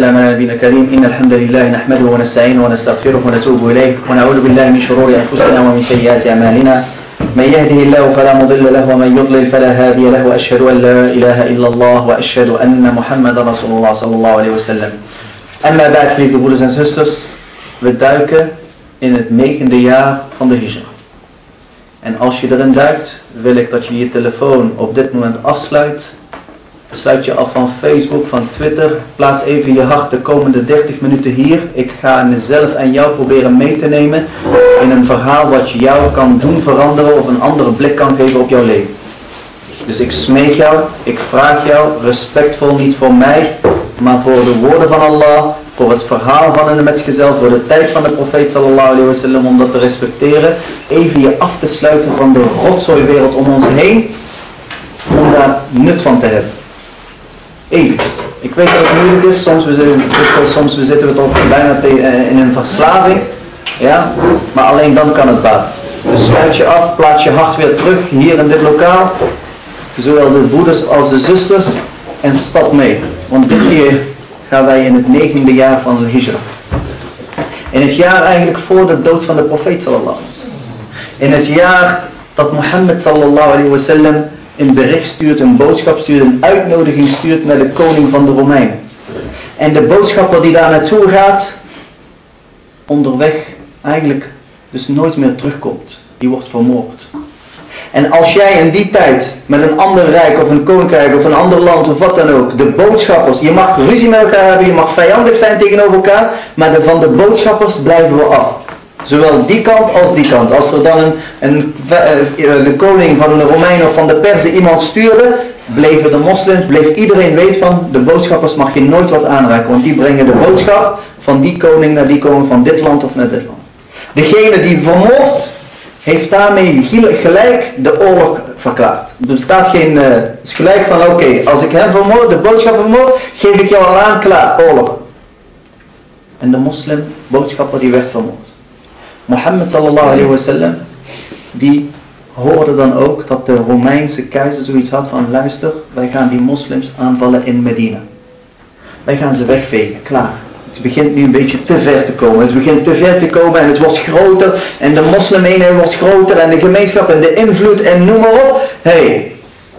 على نبينا الكريم. إن الحمد لله نحمده ونستعينه ونستغفره ونتوب إليه ونعوذ بالله من شرور أنفسنا ومن سيئات أعمالنا. من يهده الله فلا مضل له ومن يضلل فلا هادي له. وأشهد أن لا إله إلا الله وأشهد أن محمدا رسول الله صلى الله عليه وسلم. أما بعد geliefde broeders en zusters we duiken in het negende jaar van de hijra. En als je erin duikt wil ik dat je je telefoon op dit moment afsluit. Sluit je af van Facebook, van Twitter. Plaats even je hart de komende 30 minuten hier. Ik ga mezelf en jou proberen mee te nemen in een verhaal wat jou kan doen veranderen of een andere blik kan geven op jouw leven. Dus ik smeek jou, ik vraag jou, respectvol niet voor mij, maar voor de woorden van Allah, voor het verhaal van een metgezel, voor de tijd van de profeet sallallahu alayhi wasallam, om dat te respecteren. Even je af te sluiten van de rotzooiwereld om ons heen, om daar nut van te hebben. Even. Ik weet dat het moeilijk is, soms, we zitten, soms we zitten we toch bijna eh, in een verslaving. Ja, maar alleen dan kan het baat. Dus sluit je af, plaats je hart weer terug hier in dit lokaal. Zowel de broeders als de zusters. En stap mee. Want dit keer gaan wij in het negende jaar van de Hijra. In het jaar eigenlijk voor de dood van de profeet sallallahu In het jaar dat Mohammed sallallahu alaihi wasallam een bericht stuurt, een boodschap stuurt, een uitnodiging stuurt naar de koning van de Romeinen. En de boodschapper die daar naartoe gaat, onderweg eigenlijk dus nooit meer terugkomt. Die wordt vermoord. En als jij in die tijd met een ander rijk of een koninkrijk of een ander land of wat dan ook, de boodschappers, je mag ruzie met elkaar hebben, je mag vijandig zijn tegenover elkaar, maar de, van de boodschappers blijven we af. Zowel die kant als die kant. Als er dan een, een, eh, de koning van de Romeinen of van de Perzen iemand stuurde, bleven de moslims, bleef iedereen weet van, de boodschappers mag je nooit wat aanraken. Want die brengen de boodschap van die koning naar die koning van dit land of naar dit land. Degene die vermoord, heeft daarmee gelijk de oorlog verklaard. Er bestaat geen, uh, is gelijk van oké, als ik hem vermoord, de boodschap vermoord, geef ik jou al aan, klaar, oorlog. En de moslim, boodschapper, die werd vermoord. Mohammed sallallahu alayhi wa sallam, die hoorde dan ook dat de Romeinse keizer zoiets had van luister, wij gaan die moslims aanvallen in Medina. Wij gaan ze wegvegen, klaar. Het begint nu een beetje te ver te komen. Het begint te ver te komen en het wordt groter en de moslimeenheid wordt groter en de gemeenschap en de invloed en noem maar op. hey,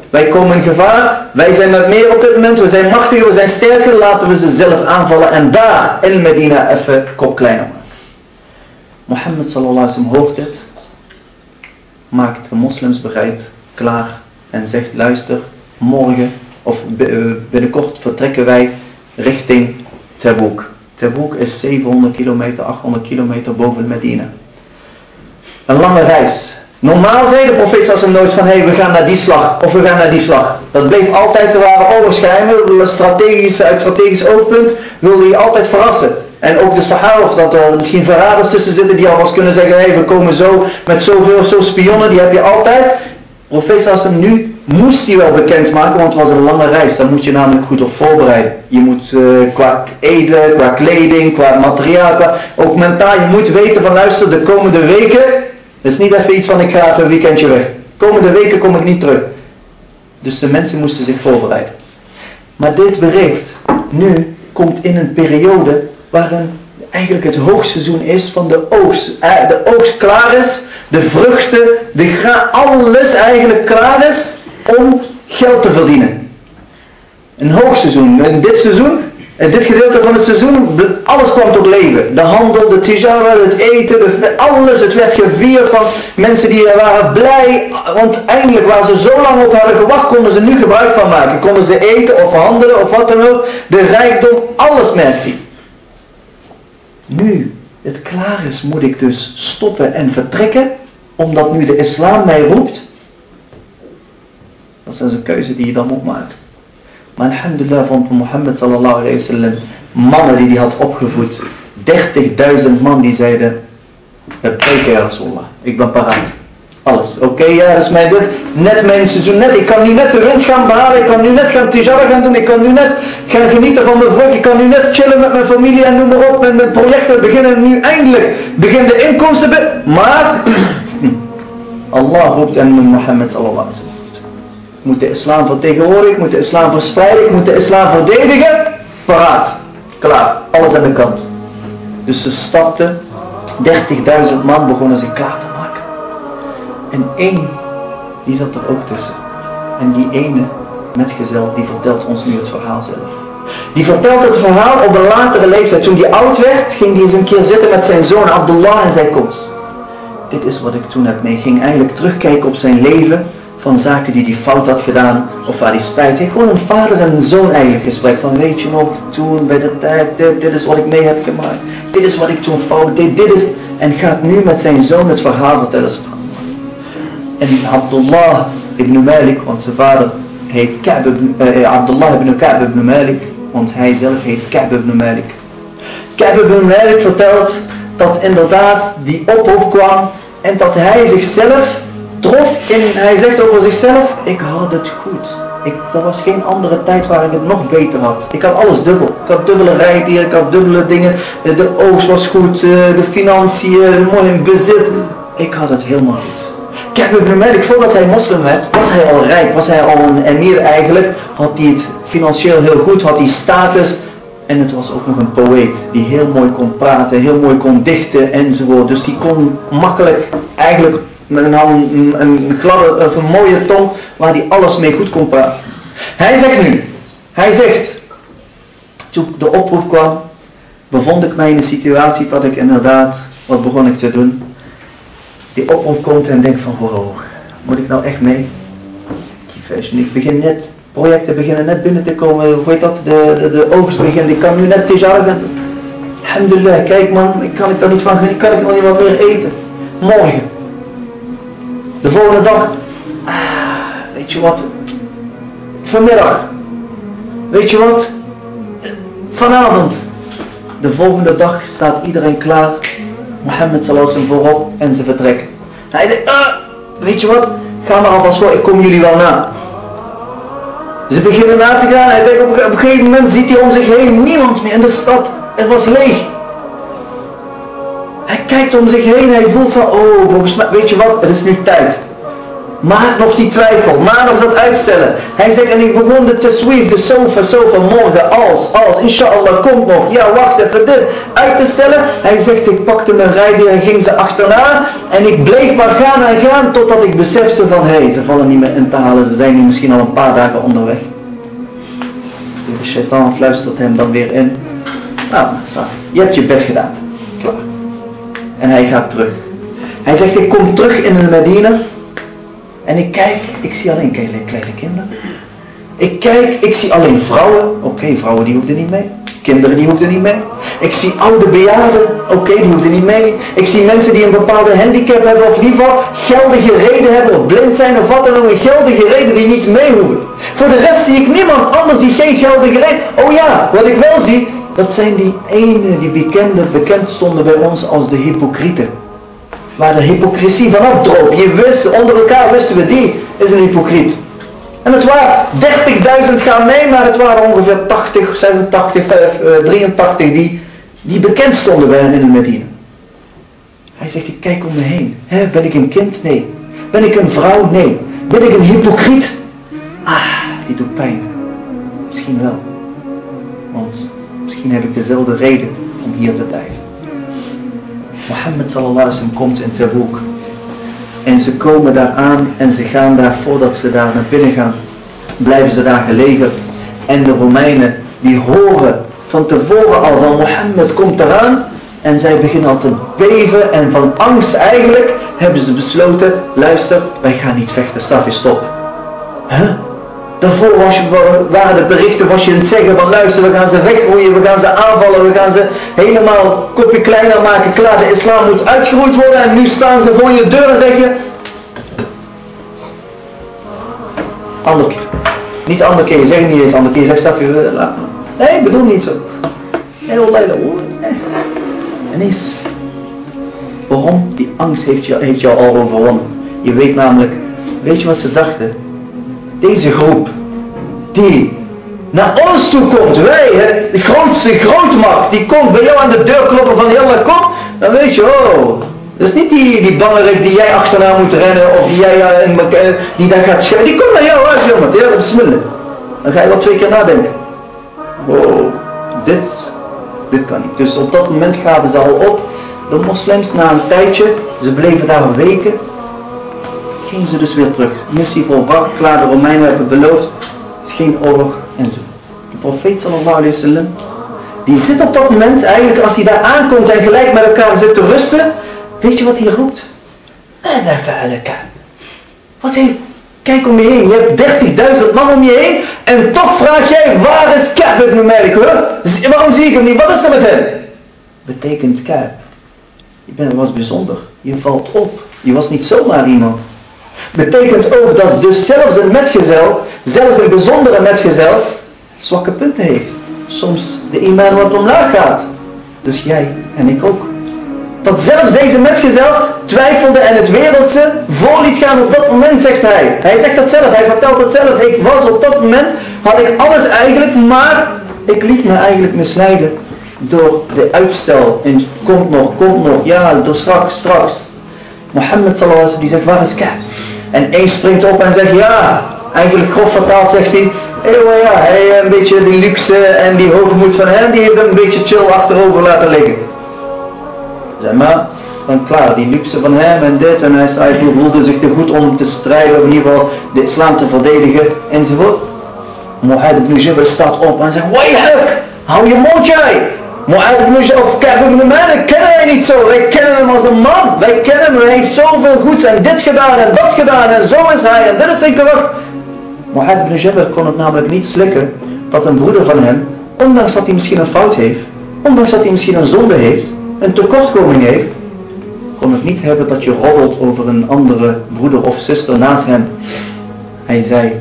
wij komen in gevaar, wij zijn met meer op dit moment, we zijn machtiger, we zijn sterker, laten we ze zelf aanvallen en daar in Medina even kop maken. Mohammed sallallahu alaihi wasallam hoort dit, maakt de moslims bereid, klaar en zegt luister, morgen of binnenkort vertrekken wij richting Tabuk. Tabuk is 700 kilometer, 800 kilometer boven Medina. Een lange reis. Normaal zei de profeet zelfs nooit van, hé, hey, we gaan naar die slag, of we gaan naar die slag. Dat bleef altijd, er waren oorlogsgeheimen, strategisch, uit strategisch oogpunt wilde je altijd verrassen. En ook de Sahara, of dat er misschien verraders tussen zitten die alvast kunnen zeggen, hé, hey, we komen zo met zoveel zo spionnen, die heb je altijd. Profeet Sassam nu moest hij wel bekendmaken, want het was een lange reis. Daar moet je namelijk goed op voorbereiden. Je moet uh, qua eden, qua kleding, qua materiaal, ook mentaal, je moet weten van luister, de komende weken, is niet even iets van ik ga even een weekendje weg. De komende weken kom ik niet terug. Dus de mensen moesten zich voorbereiden. Maar dit bericht nu komt in een periode waarin eigenlijk het hoogseizoen is van de oogst. Eh, de oogst klaar is, de vruchten, de alles eigenlijk klaar is om geld te verdienen. Een hoogseizoen. In dit seizoen, in dit gedeelte van het seizoen, alles kwam tot leven. De handel, de tijara, het eten, alles. Het werd gevierd van mensen die waren blij. Want eindelijk waar ze zo lang op hadden gewacht, konden ze nu gebruik van maken. Konden ze eten of handelen of wat dan ook. De rijkdom, alles merkte Nu het klaar is, moet ik dus stoppen en vertrekken. Omdat nu de islam mij roept. Dat is een keuze die je dan moet maken. Maar alhamdulillah vond Mohammed sallallahu alayhi wa sallam mannen die hij had opgevoed. 30.000 man die zeiden, Labbaik ja Rasulullah, ik ben paraat. Alles. Oké, ja, dat is mij dit. Net mijn seizoen, net. Ik kan nu net de winst gaan behalen. Ik kan nu net gaan tijara gaan doen. Ik kan nu net gaan genieten van mijn volk. Ik kan nu net chillen met mijn familie en noem maar op. Met mijn projecten beginnen nu eindelijk. Begin de inkomsten. Maar, Allah roept en Mohammed sallallahu alaihi wa sallam moet de islam vertegenwoordigen, ik moet de islam verspreiden, ik moet de islam verdedigen, paraat. Klaar, alles aan de kant. Dus ze stapten, 30.000 man begonnen zich klaar te maken. En één, die zat er ook tussen. En die ene metgezel, die vertelt ons nu het verhaal zelf. Die vertelt het verhaal op een latere leeftijd. Toen hij oud werd, ging hij eens een keer zitten met zijn zoon Abdullah en zei, kom dit is wat ik toen heb mee. ging eigenlijk terugkijken op zijn leven van zaken die hij fout had gedaan of waar hij spijt heeft. Gewoon een vader en een zoon eigenlijk gesprek van weet je nog toen bij de tijd, dit, dit is wat ik mee heb gemaakt. Dit is wat ik toen fout deed, dit is... En gaat nu met zijn zoon het verhaal vertellen. En Abdullah ibn Malik, zijn vader heet Ka'b ibn, uh, Abdullah ibn Ka'b ibn Malik, want hij zelf heet Ka'b ibn Malik. Ka'b ibn Malik vertelt dat inderdaad die oproep kwam en dat hij zichzelf trof in, hij zegt over zichzelf, ik had het goed. Ik, er was geen andere tijd waar ik het nog beter had. Ik had alles dubbel. Ik had dubbele rijdieren, ik had dubbele dingen. De oogst was goed, eh, de financiën, mooi bezit. Ik had het helemaal goed. Kijk, bemerkt, voordat hij moslim werd, was hij al rijk, was hij al een emir eigenlijk. Had hij het financieel heel goed, had hij status. En het was ook nog een poëet die heel mooi kon praten, heel mooi kon dichten enzovoort. Dus die kon makkelijk eigenlijk met een, een, een een mooie tong waar hij alles mee goed kon praten. Hij zegt nu, hij zegt, toen de oproep kwam, bevond ik mij in een situatie wat ik inderdaad, wat begon ik te doen? Die oproep komt en denkt van, wow, moet ik nou echt mee? Ik begin net, projecten beginnen net binnen te komen, hoe heet dat, de, de, de oogst begint, ik kan nu net tijargen. Alhamdulillah, kijk man, ik kan ik daar niet van genieten, kan ik nog niet wat meer eten. Morgen. De volgende dag, ah, weet je wat, vanmiddag, weet je wat, vanavond. De volgende dag staat iedereen klaar, Mohammed sallallahu voorop en ze vertrekken. Hij denkt, ah, weet je wat, ga maar alvast voor, ik kom jullie wel na. Ze beginnen na te gaan. Hij denkt op, een gegeven moment ziet hij om zich heen niemand meer in de stad. Het was leeg. Hij kijkt om zich heen. Hij voelt van, oh, weet je wat, het is nu tijd. Maak nog die twijfel, maak nog dat uitstellen. Hij zegt, en ik begon de tasweef, de sofa, sofa, morgen, als, als, inshallah, komt nog. Ja, wacht even, dit, uit te stellen. Hij zegt, ik pakte mijn rijder en ging ze achterna. En ik bleef maar gaan en gaan, totdat ik besefte van, hé, hey, ze vallen niet meer in te halen. Ze zijn nu misschien al een paar dagen onderweg. De shaitan fluistert hem dan weer in. Nou, je hebt je best gedaan. Klaar. En hij gaat terug. Hij zegt, ik kom terug in de Medina. En ik kijk, ik zie alleen kleine, kleine kinderen. Ik kijk, ik zie alleen vrouwen. Oké, vrouwen die hoefden niet mee. Kinderen die hoefden niet mee. Ik zie oude bejaarden. Oké, die hoefden niet mee. Ik zie mensen die een bepaalde handicap hebben. Of in ieder geval geldige reden hebben. Of blind zijn of wat dan ook. Een geldige reden die niet mee hoeven. Voor de rest zie ik niemand anders die geen geldige reden. Oh ja, wat ik wel zie. Dat zijn die ene, die bekende, bekend stonden bij ons als de hypocrieten waar de hypocrisie vanaf droop. Je wist, onder elkaar wisten we, die is een hypocriet. En het waren 30.000 gaan mee, maar het waren ongeveer 80, 86, 83 die, die bekend stonden bij hem in de Medina. Hij zegt, ik kijk om me heen. ben ik een kind? Nee. Ben ik een vrouw? Nee. Ben ik een hypocriet? Ah, die doet pijn. Misschien wel. Want misschien heb ik dezelfde reden om hier te blijven. Mohammed sallallahu alaihi wasallam komt in Tabuk. En ze komen daar aan en ze gaan daar, voordat ze daar naar binnen gaan, blijven ze daar gelegerd. En de Romeinen, die horen van tevoren al van Mohammed komt eraan. En zij beginnen al te beven en van angst eigenlijk hebben ze besloten, luister, wij gaan niet vechten, je stop. Huh? Daarvoor was je, waren de berichten, was je aan het zeggen van luister, we gaan ze wegroeien, we gaan ze aanvallen, we gaan ze helemaal kopje kleiner maken, klaar, de islam moet uitgeroeid worden en nu staan ze voor je deur en zeg je... Andere keer. Niet andere keer, je zegt niet eens andere keer, je zegt je, laat Nee, ik bedoel niet zo. Heel leuk. En is. Waarom? Die angst heeft je, heeft jou al overwonnen. Je weet namelijk, weet je wat ze dachten? Deze groep die naar ons toe komt, wij, de grootste grootmacht, die komt bij jou aan de deur kloppen van heel kom, dan weet je, oh, dat is niet die, die bangerik die jij achterna moet rennen of die jij uh, die daar gaat schrijven. Die komt naar jou uit, jongen, die gaat smullen. Dan ga je wel twee keer nadenken. Wow, dit dit kan niet. Dus op dat moment gaven ze al op. De moslims na een tijdje, ze bleven daar weken, gingen ze dus weer terug. Missie volbracht, klaar, de Romeinen hebben beloofd. Het ging oorlog enzovoort. De profeet sallallahu alayhi wasallam, die zit op dat moment, eigenlijk als hij daar aankomt en gelijk met elkaar zit te rusten, weet je wat hij roept? Wat heeft, kijk om je heen, je hebt 30.000 man om je heen en toch vraag jij, waar is Ka'b ibn Malik? Huh? Waarom zie ik hem niet? Wat is er met hem? Betekent Ka'b. Je was bijzonder, je valt op, je was niet zomaar iemand. Betekent ook dat dus zelfs een metgezel, zelfs een bijzondere metgezel, zwakke punten heeft. Soms de iman wat omlaag gaat. Dus jij en ik ook. Dat zelfs deze metgezel twijfelde en het wereldse voor liet gaan op dat moment, zegt hij. Hij zegt dat zelf, hij vertelt dat zelf. Ik was op dat moment, had ik alles eigenlijk, maar ik liet me eigenlijk misleiden door de uitstel. En komt nog, komt nog, ja, door straks, straks. Mohammed sallallahu die zegt, waar is Ka'b? En één springt op en zegt, ja, eigenlijk grof vertaald zegt hij, eeuw ja, hij een beetje die luxe en die hoogmoed van hem, die heeft hem een beetje chill achterover laten liggen. Zeg maar, dan klaar, die luxe van hem en dit en hij, hij voelde zich te goed om te strijden, of in ieder geval de islam te verdedigen enzovoort. Muhammad ibn Jabal staat op en zegt, Wayhak, hou je mond jij! Mu'ad ibn of Ka'b ibn Malik kennen wij niet zo. Wij kennen hem als een man. Wij kennen hem. Hij heeft zoveel goeds en dit gedaan en dat gedaan en zo is hij en dit is zijn karakter. Mu'ad ibn Jabal kon het namelijk niet slikken dat een broeder van hem, ondanks dat hij misschien een fout heeft, ondanks dat hij misschien een zonde heeft, een tekortkoming heeft, kon het niet hebben dat je roddelt over een andere broeder of zuster naast hem. Hij zei,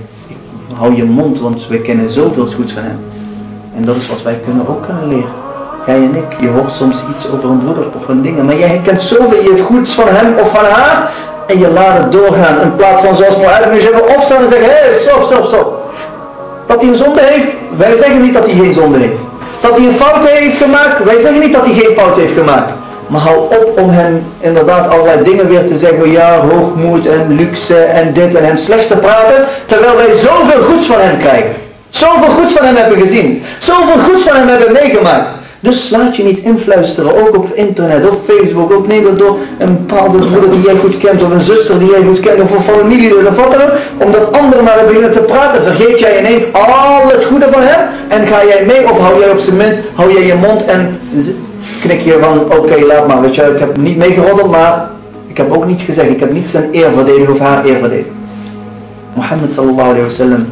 hou je mond, want we kennen zoveel goeds van hem. En dat is wat wij kunnen ook kunnen leren. Jij en ik, je hoort soms iets over een broeder of een dingen, maar jij kent zoveel je goeds van hem of van haar en je laat het doorgaan in plaats van zoals Mohammed nu zeggen opstaan en zeggen, hé, hey, stop, stop, stop. Dat hij een zonde heeft, wij zeggen niet dat hij geen zonde heeft. Dat hij een fout heeft gemaakt, wij zeggen niet dat hij geen fout heeft gemaakt. Maar hou op om hem inderdaad allerlei dingen weer te zeggen, ja, hoogmoed en luxe en dit en hem slecht te praten, terwijl wij zoveel goeds van hem krijgen. Zoveel goeds van hem hebben gezien. Zoveel goeds van hem hebben meegemaakt. Dus laat je niet influisteren, ook op internet, op Facebook, ook door een bepaalde broeder die jij goed kent, of een zuster die jij goed kent, of een familielid of wat dan ook, omdat anderen maar beginnen te praten, vergeet jij ineens al het goede van hem, en ga jij mee of hou jij op zijn minst, hou jij je mond en knik je van, oké, laat maar, weet je, ik heb niet meegeroddeld, maar ik heb ook niets gezegd, ik heb niet zijn eer verdedigd of haar eer verdedigd. Mohammed sallallahu alayhi wa sallam,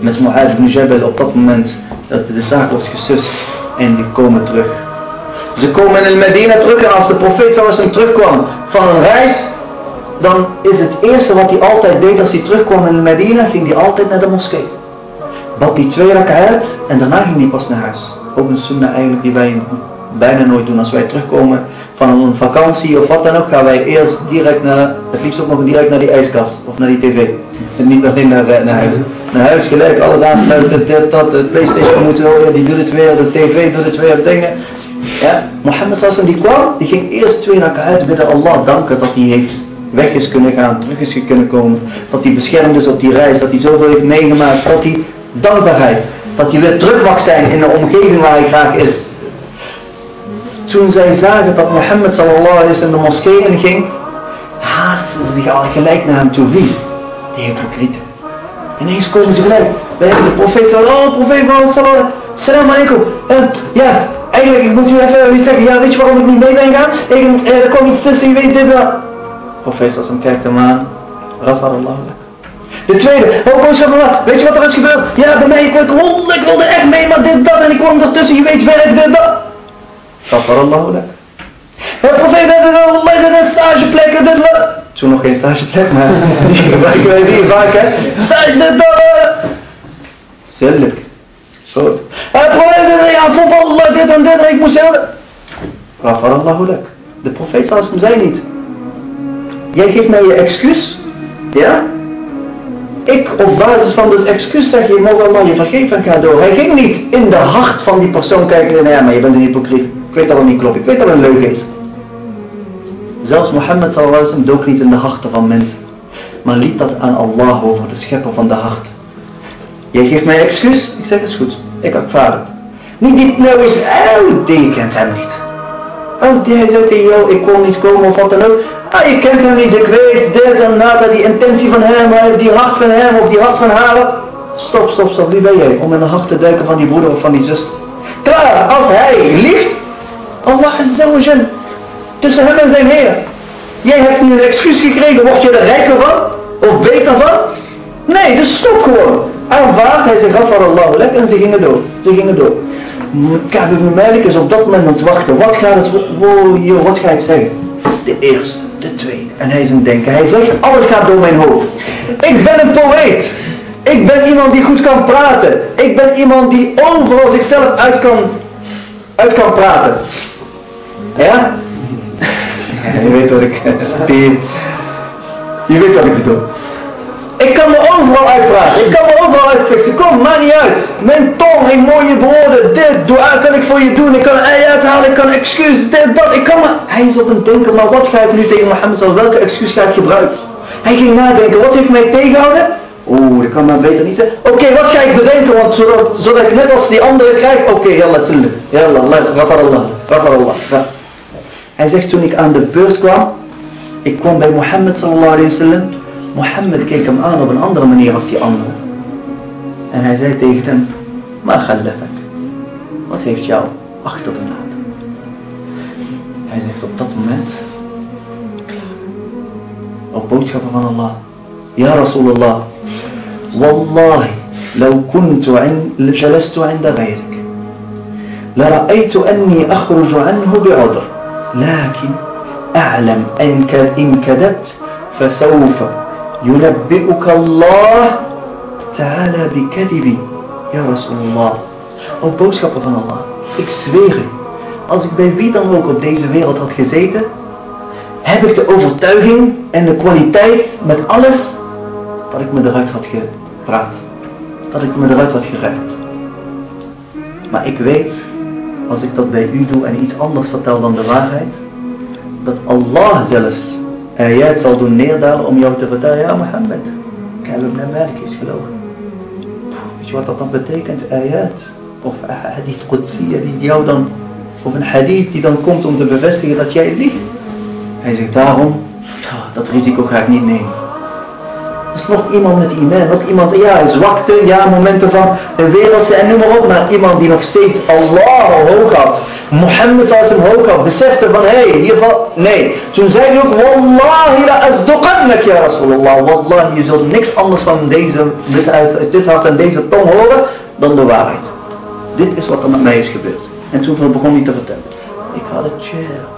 met Mu'ad ibn Jabal op dat moment, dat de zaak wordt gesust, en die komen terug. Ze komen in Medina terug en als de profeet sallallahu terugkwam van een reis, dan is het eerste wat hij altijd deed als hij terugkwam in Medina, ging hij altijd naar de moskee. Bad die twee uit en daarna ging hij pas naar huis. Ook een sunnah eigenlijk die wij bijna nooit doen. Als wij terugkomen van een vakantie of wat dan ook, gaan wij eerst direct naar, het liefst ook nog direct naar die ijskast of naar die tv. En niet meteen naar, eh, naar huis. Naar huis gelijk, alles aansluiten, dit, dat, de Playstation moet horen, die doet het weer, de tv doet het weer, dingen. Ja, Mohammed Sassan die kwam, die ging eerst twee uit bidden Allah danken dat hij heeft weg is kunnen gaan, terug is kunnen komen. Dat hij beschermd is op die reis, dat hij zoveel heeft meegemaakt, dat hij dankbaarheid, dat hij weer terug mag zijn in de omgeving waar hij graag is. Toen zij zagen dat Mohammed sallallahu alaihi wasallam de moskee in ging, haasten ze zich al gelijk naar hem toe. Wie? De hypocrieten. Ineens komen ze gelijk. Wij hebben de profeet sallallahu oh profeet sallallahu salam alaikum. Uh, ja, eigenlijk ik moet u even iets zeggen. Ja, weet je waarom ik niet mee ben gaan? Ik, uh, er kwam iets tussen, je weet dit wel. Profeet sallallahu kijkt hem aan. Rafar Allah. De tweede, oh boodschap weet je wat er is gebeurd? Ja, bij mij, ik, ik, ik wilde echt mee, maar dit, dat, en ik kwam ertussen, je weet, werk, dit, dat. Gafar Allah lek. Het profeet Allah een stageplekken, dit wat. Toen nog geen stageplek, maar die gebruiken wij hier vaak, hè. Stage, dit dat. Zindelijk. Goed. Het profeet ja, voetbal, Allah, dit en dit, ik moest zeggen. Gafar Allah lek. De profeet zelfs hem zei niet. Jij geeft mij je excuus, ja? Ik op basis van dit excuus zeg je, mogen Allah je vergeven door. Hij ging niet in de hart van die persoon kijken en ja, maar je bent een hypocriet. Ik weet dat het niet klopt. Ik weet dat het een leugen is. Zelfs Mohammed sallallahu dook niet in de harten van mensen. Maar liet dat aan Allah over, de schepper van de hart. Jij geeft mij excuus? Ik zeg, is goed. Ik aanvaard het. Niet die nou is, oh, die kent hem niet. Oh, die hij zei tegen jou, ik kon niet komen of wat dan ook. Ah, je kent hem niet, ik weet dit en dat, die intentie van hem, die hart van hem of die hart van haar. Stop, stop, stop, wie ben jij om in de hart te duiken van die broeder of van die zus? Klaar, als hij liegt, Allah azawajal, tussen hem en zijn Heer. Jij hebt nu een excuus gekregen, word je er rijker van? Of beter van? Nee, dus stop gewoon. Aanvaard, hij zegt, gafar Allah en ze gingen door. Ze gingen door. Ka'b ibn Malik is op dat moment aan het wachten. Wat gaat het, wow, joh, wat ga ik zeggen? De eerste, de tweede. En hij is het denken. Hij zegt, alles gaat door mijn hoofd. Ik ben een poëet. Ik ben iemand die goed kan praten. Ik ben iemand die overal zichzelf uit kan, uit kan praten. Ja? je weet wat ik... Je weet wat ik bedoel. Ik kan me overal uitpraten. Ik kan me overal uitfixen. Kom, maakt niet uit. Mijn tong heeft mooie woorden. Dit, doe kan ik voor je doen. Ik kan ei uithalen. Ik kan excuus. Dit, dat. Ik kan me... Hij is op een denken. Maar wat ga ik nu tegen Mohammed Welke excuus ga ik gebruiken? Hij ging nadenken. Wat heeft mij tegenhouden? Oeh, dat kan maar beter niet zeggen. Oké, wat ga ik bedenken? Want zodat, zodat ik net als die andere krijg. Oké, okay, yalla, sallu. Yalla, Allah, Allah. Hij zegt toen ik aan de beurt kwam. Ik kwam bij Mohammed sallallahu alayhi wa sallam. Mohammed keek hem aan op een andere manier als die andere. En hij zei tegen hem, maar khallafak. Wat heeft jou achtergelaten? Hij zegt op dat moment, op boodschappen van Allah. Ja Rasulallah, wallahi, لو كنت جلست عند غيرك لرأيت أني أخرج عنه بعذر لكن أعلم أنك إن كذبت فسوف ينبئك الله تعالى بكذبي يا رسول الله Op boodschappen van Allah. Ik zweer u, als ik bij wie dan ook op deze wereld had gezeten, heb ik de overtuiging en de kwaliteit met alles dat ik me eruit had gepraat. Dat ik me eruit had gered. Maar ik weet, als ik dat bij u doe en iets anders vertel dan de waarheid, dat Allah zelfs ayat zal doen neerdalen om jou te vertellen, ja Mohammed, Ka'b ibn Malik is gelogen. Weet je wat dat dan betekent, ayat? Of hadith Qudsiya die jou dan, of een hadith die dan komt om te bevestigen dat jij liegt. Hij zegt daarom, dat risico ga ik niet nemen is nog iemand met iman, nog iemand, ja, zwakte, ja, momenten van de wereldse en noem maar op, maar iemand die nog steeds Allah hoog had. Mohammed zoals hem hoog had, besefte van, hé, hey, hiervan, nee. Toen zei hij ook, Wallahi la asduqannak ya Rasulullah, Wallahi, je zult niks anders van deze, dit, dit hart en deze tong horen, dan de waarheid. Dit is wat er met mij is gebeurd. En toen begon hij te vertellen. Ik had het had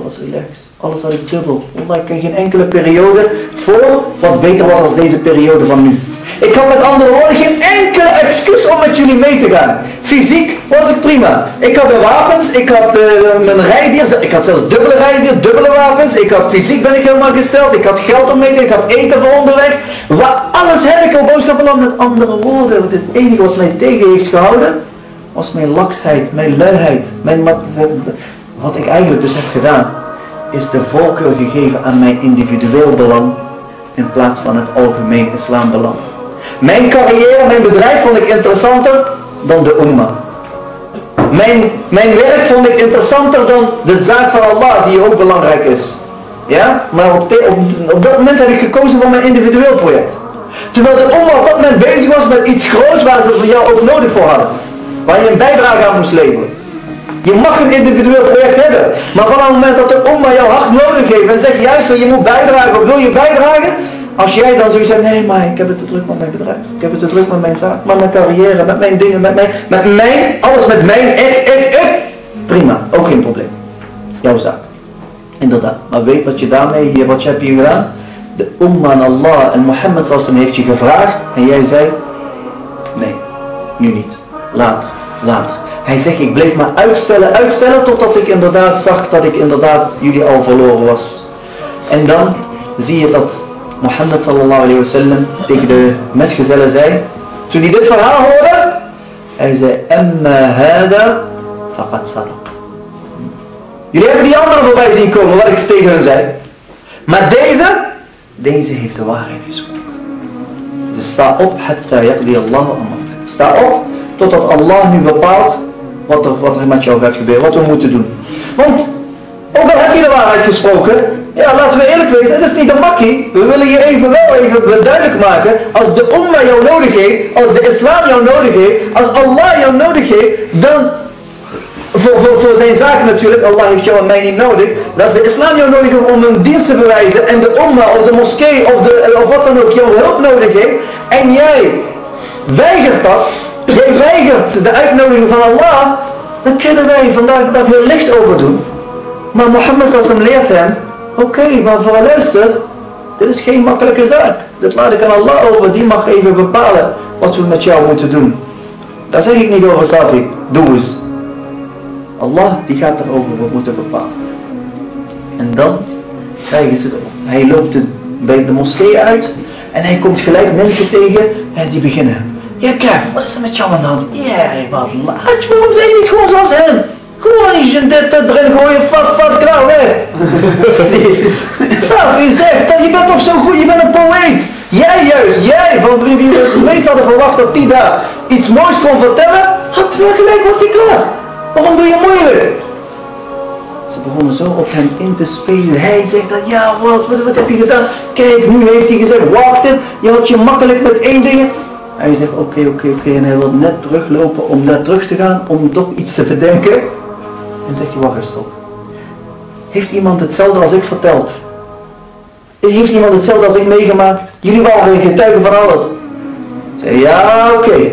alles relaxed. Alles had ik dubbel. Wallah, ik ken geen enkele periode voor wat beter was als deze periode van nu. Ik had met andere woorden geen enkele excuus om met jullie mee te gaan. Fysiek was ik prima. Ik had de wapens, ik had uh, mijn rijdier, ik had zelfs dubbele rijdier, dubbele wapens. Ik had fysiek ben ik helemaal gesteld. Ik had geld om mee te ik had eten voor onderweg. Wat, alles heb ik al boodschappen aan met andere woorden. Het enige wat mij tegen heeft gehouden was mijn laksheid, mijn luiheid, mijn wat ik eigenlijk dus heb gedaan, is de voorkeur gegeven aan mijn individueel belang in plaats van het algemeen islambelang. Mijn carrière, mijn bedrijf vond ik interessanter dan de umma. Mijn, mijn werk vond ik interessanter dan de zaak van Allah, die ook belangrijk is. Ja, maar op, op, dat moment heb ik gekozen voor mijn individueel project. Terwijl de umma op dat moment bezig was met iets groots waar ze voor jou ook nodig voor hadden. Waar je een bijdrage aan moest leveren. Je mag een individueel project hebben. Maar vanaf het moment dat de oma jouw hart nodig heeft en zegt juist je moet bijdragen of wil je bijdragen. Als jij dan zoiets zegt, nee maar ik heb het te druk met mijn bedrijf. Ik heb het te druk met mijn zaak, met mijn carrière, met mijn dingen, met mijn, met mijn, alles met mijn, ik, ik, ik. Prima, ook geen probleem. Jouw zaak. Inderdaad. Maar weet wat je daarmee, hier, wat je hebt hier gedaan? De umma en Allah en Mohammed sallam heeft je gevraagd en jij zei, nee, nu niet. Later, later. Hij zegt, ik bleef maar uitstellen, uitstellen, totdat ik inderdaad zag dat ik inderdaad jullie al verloren was. En dan zie je dat Mohammed sallallahu alayhi wa sallam tegen de metgezellen zei, toen hij dit verhaal hoorde, hij zei, Emma hada faqad sadaq. Jullie hebben die andere voorbij zien komen, wat ik tegen hen zei. Maar deze, deze heeft de waarheid gesproken. Dus sta op, hatta yaqdi Allah Sta op, totdat Allah nu bepaalt wat er, met jou gaat gebeuren, wat we moeten doen. Want, ook al heb je de waarheid gesproken, ja, laten we eerlijk wezen, het is niet een makkie. We willen je even wel even duidelijk maken, als de umma jou nodig heeft, als de islam jou nodig heeft, als Allah jou nodig heeft, dan voor, voor, zijn zaken natuurlijk, Allah heeft jou en mij niet nodig, dat de islam jou nodig heeft om een dienst te bewijzen en de umma of de moskee of, de, of wat dan ook jouw hulp nodig heeft en jij weigert dat, jij weigert de uitnodiging van Allah, dan kunnen wij vandaag daar heel licht over doen. Maar Mohammed hem leert hem, oké, maar voor luister, dit is geen makkelijke zaak. Dit laat ik aan Allah over, die mag even bepalen wat we met jou moeten doen. Daar zeg ik niet over, Safi, doe eens. Allah die gaat erover wat moeten bepalen. En dan krijgen ze erop. Hij loopt bij de moskee uit en hij komt gelijk mensen tegen en die beginnen. Ja kijk, wat is er met jou aan de hand? Ja, wat laat, waarom zijn niet gewoon zoals hem? Gewoon je dit erin gooien, fat, fat, klaar, weg. Staf, je zegt, dat je bent toch zo goed, je bent een poëet. Jij juist, jij, van wie we het meest hadden verwacht dat die daar iets moois kon vertellen, had wel gelijk, was hij klaar. Waarom doe je moeilijk? Ze begonnen zo op hem in te spelen. Hij zegt dat, ja, wat, wat, wat heb je gedaan? Kijk, nu heeft hij gezegd, wacht het, je had je makkelijk met één ding. Hij zegt, oké, oké, oké, en hij wil net teruglopen om naar terug te gaan, om toch iets te verdenken. En zegt hij, wacht eens, stop. Heeft iemand hetzelfde als ik verteld? Heeft iemand hetzelfde als ik meegemaakt? Jullie waren getuigen van alles. Zei, ja, oké.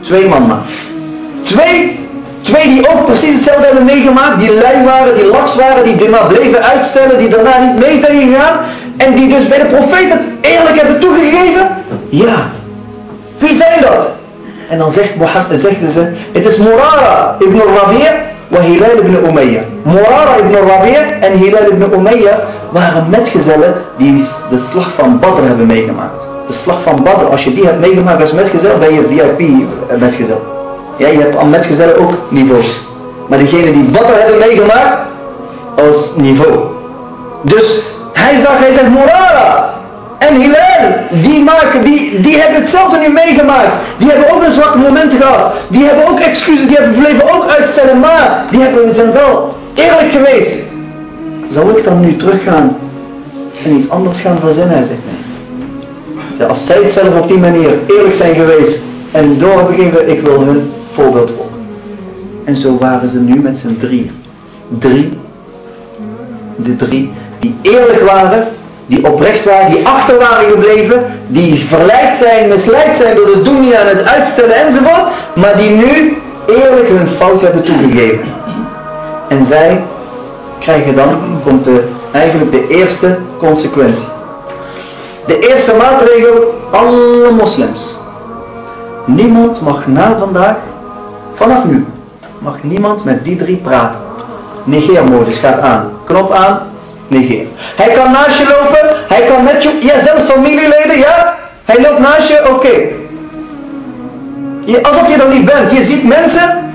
Twee man maar. Twee Twee die ook precies hetzelfde hebben meegemaakt, die lui waren, die laks waren, die dit maar bleven uitstellen, die daarna niet mee zijn gegaan en die dus bij de profeet het eerlijk hebben toegegeven. Ja. Wie zijn dat? En dan zegt zeggen ze, het is Murara ibn Rabi' en Hilal ibn Umayyah. Murara ibn Rabi' en Hilal ibn Umayyah waren metgezellen die de slag van Badr hebben meegemaakt. De slag van Badr, als je die hebt meegemaakt als metgezel, ben je VIP metgezel. Ja, je hebt al metgezellen ook niveaus. Maar degene die wat hebben meegemaakt, als niveau. Dus hij zag, hij zegt Morara en Hilal, die, maken, die, die hebben hetzelfde nu meegemaakt. Die hebben ook een zwakke momenten gehad. Die hebben ook excuses, die hebben leven ook uitstellen, maar die hebben, zijn wel eerlijk geweest. Zal ik dan nu teruggaan en iets anders gaan verzinnen? Hij zegt nee. Als zij het zelf op die manier eerlijk zijn geweest en door hebben gegeven, ik wil hun voorbeeld op. En zo waren ze nu met z'n drie. Drie. De drie die eerlijk waren, die oprecht waren, die achter waren gebleven, die verleid zijn, misleid zijn door de dunia en het uitstellen enzovoort, maar die nu eerlijk hun fout hebben toegegeven. En zij krijgen dan, komt de, eigenlijk de eerste consequentie. De eerste maatregel, alle moslims. Niemand mag na vandaag Vanaf nu mag niemand met die drie praten. Negeermodus gaat aan. Knop aan, negeer. Hij kan naast je lopen, hij kan met je, ja zelfs familieleden, ja. Hij loopt naast je, oké. Alsof je er niet bent. Je ziet mensen,